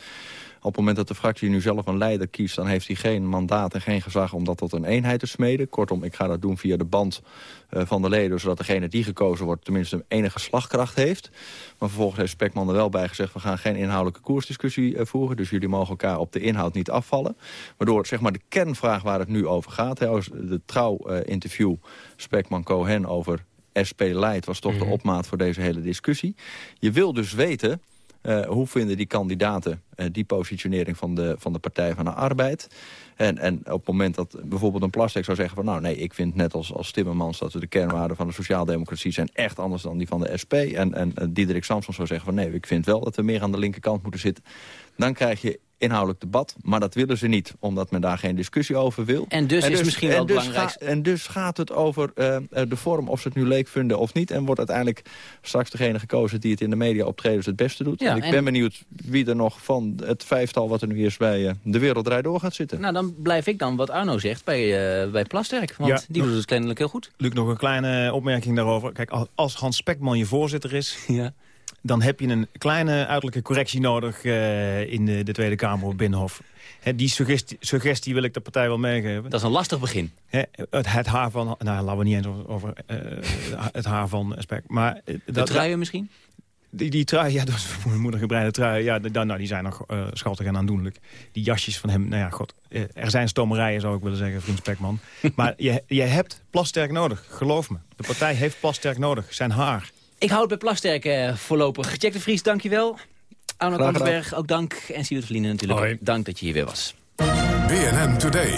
Speaker 20: Op het moment dat de fractie nu zelf een leider kiest... dan heeft hij geen mandaat en geen gezag om dat tot een eenheid te smeden. Kortom, ik ga dat doen via de band eh, van de leden... zodat degene die gekozen wordt tenminste een enige slagkracht heeft. Maar vervolgens heeft Spekman er wel bij gezegd... we gaan geen inhoudelijke koersdiscussie eh, voeren... dus jullie mogen elkaar op de inhoud niet afvallen. Waardoor zeg maar, de kernvraag waar het nu over gaat... Hè, de trouw-interview Spekman-Cohen over SP Light... was toch de opmaat voor deze hele discussie. Je wil dus weten... eh, hoe vinden die kandidaten eh, die positionering van de, van de Partij van de Arbeid? En, en op het moment dat bijvoorbeeld een plastic zou zeggen van... nou nee, ik vind net als, als Timmermans dat de kernwaarden van de sociaaldemocratie... zijn echt anders dan die van de SP. En, en eh, Diederik Samson zou zeggen van nee, ik vind wel dat we meer aan de linkerkant moeten zitten. Dan krijg je inhoudelijk debat. Maar dat willen ze niet, omdat men daar geen discussie over wil.
Speaker 8: En dus is misschien wel
Speaker 20: dus
Speaker 8: belangrijkste-
Speaker 20: ga- en dus gaat het over eh, de vorm, of ze het nu leuk vinden of niet. En wordt uiteindelijk straks degene gekozen die het in de media optredens het beste doet.
Speaker 8: Ja,
Speaker 20: en ik
Speaker 8: en-
Speaker 20: ben benieuwd wie er nog van het vijftal wat er nu is bij eh, De Wereld Draait Door gaat zitten.
Speaker 8: Nou, dan blijf ik dan wat Arno zegt bij, eh, bij Plasterk. Want
Speaker 19: Ja.
Speaker 8: die doet het kennelijk heel goed.
Speaker 19: Luc, nog een kleine opmerking daarover. Kijk, als- als Hans Spekman je voorzitter is... [LAUGHS] dan heb je een kleine uiterlijke correctie nodig eh, in de, de Tweede Kamer op Binnenhof. Die suggestie, suggestie wil ik de partij wel meegeven.
Speaker 8: Dat is een lastig begin.
Speaker 19: Het, het haar van... Nou, laten we niet eens over, over eh, het haar van Spek. Maar, eh,
Speaker 8: De
Speaker 19: dat-
Speaker 8: truien misschien?
Speaker 19: Die, die trui, ja, dat is mijn moeder gebreide trui. Ja, de- nou, die zijn nog eh, schattig en aandoenlijk. Die jasjes van hem, nou ja, god. eh, er zijn stomerijen, zou ik willen zeggen, vriend Spekman. [LAUGHS] maar je, je hebt Plasterk nodig, geloof me. De partij heeft Plasterk nodig, zijn haar.
Speaker 8: Ik hou het bij Plasterk eh, voorlopig. Jack de Vries, dankjewel. Arno. Kansberg, ook dank. En Siewert Verliezen natuurlijk
Speaker 15: Hoi.
Speaker 8: dank dat je hier weer was.
Speaker 7: BNN Today.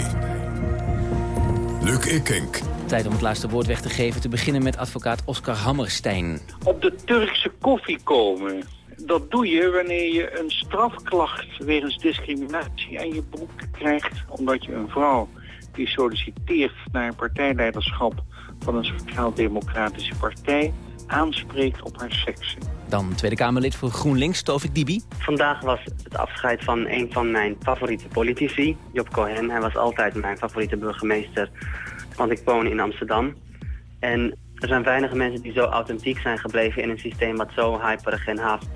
Speaker 7: Luc Ikink.
Speaker 8: Tijd om het laatste woord weg te geven. Te beginnen met advocaat Oscar Hammerstein.
Speaker 28: op de Turkse koffie komen. Dat doe je wanneer je een strafklacht wegens discriminatie aan je broek krijgt... omdat je een vrouw die solliciteert naar een partijleiderschap van een sociaal-democratische partij... aanspreekt op haar seksen.
Speaker 8: Dan Tweede Kamerlid voor GroenLinks, Tovik Dibi.
Speaker 29: Vandaag was het afscheid van een van mijn favoriete politici, Job Cohen. Hij was altijd mijn favoriete burgemeester, want ik woon in Amsterdam. En er zijn weinig mensen die zo authentiek zijn gebleven in een systeem wat zo hyperig en haast,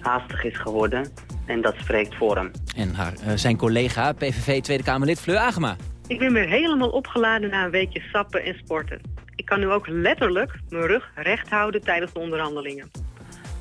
Speaker 29: haastig is geworden. En dat spreekt voor hem.
Speaker 8: En haar, eh, zijn collega, PVV Tweede Kamerlid Fleur Agema.
Speaker 30: Ik ben weer helemaal opgeladen na een weekje sappen en sporten. Ik kan nu ook letterlijk mijn rug recht houden tijdens de onderhandelingen.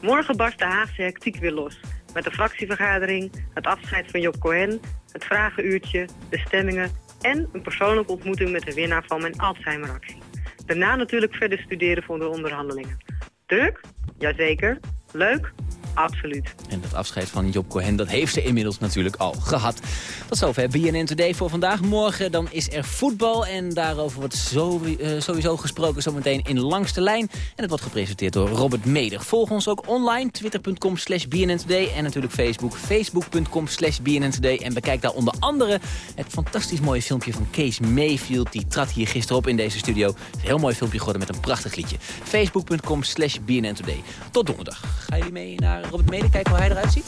Speaker 30: Morgen barst de Haagse hectiek weer los. Met de fractievergadering, het afscheid van Job Cohen, het vragenuurtje, de stemmingen en een persoonlijke ontmoeting met de winnaar van mijn Alzheimer-actie. Daarna natuurlijk verder studeren voor de onderhandelingen. Druk? Jazeker. Leuk? Absoluut.
Speaker 8: En dat afscheid van Job Cohen, dat heeft ze inmiddels natuurlijk al gehad. Tot zover BNN Today voor vandaag. Morgen dan is er voetbal en daarover wordt eh, sowieso gesproken zometeen in Langste Lijn. En het wordt gepresenteerd door Robert Meder. Volg ons ook online, twitter.com slash BNN Today en natuurlijk Facebook, facebook.com slash BNN Today. En bekijk daar onder andere het fantastisch mooie filmpje van Kees Mayfield. Die trad hier gisteren op in deze studio. Een heel mooi filmpje geworden met een prachtig liedje. Facebook.com slash BNN Today. Tot donderdag. Gaan jullie mee naar Robert Meder, kijken hoe hij eruit ziet?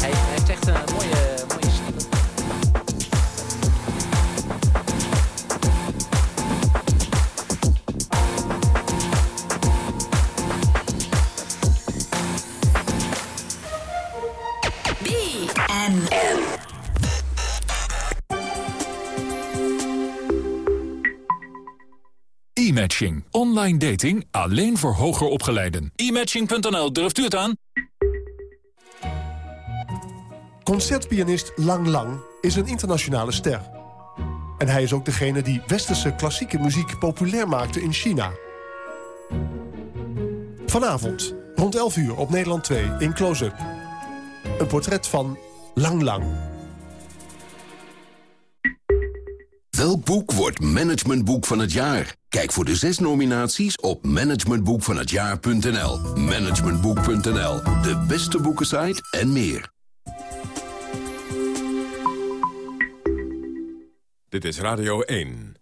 Speaker 8: Hij, hij heeft echt een mooie, mooie.
Speaker 25: E-matching. Online dating alleen voor hoger opgeleiden. E-matching.nl, durft u het aan?
Speaker 31: Concertpianist Lang Lang is een internationale ster. En hij is ook degene die westerse klassieke muziek populair maakte in China. Vanavond, rond 11 uur op Nederland 2 in Close-Up. Een portret van Lang Lang.
Speaker 32: Welk boek wordt managementboek van het jaar? Kijk voor de zes nominaties op managementboekvanhetjaar.nl. Managementboek.nl, de beste boekensite en meer.
Speaker 7: Dit is Radio 1.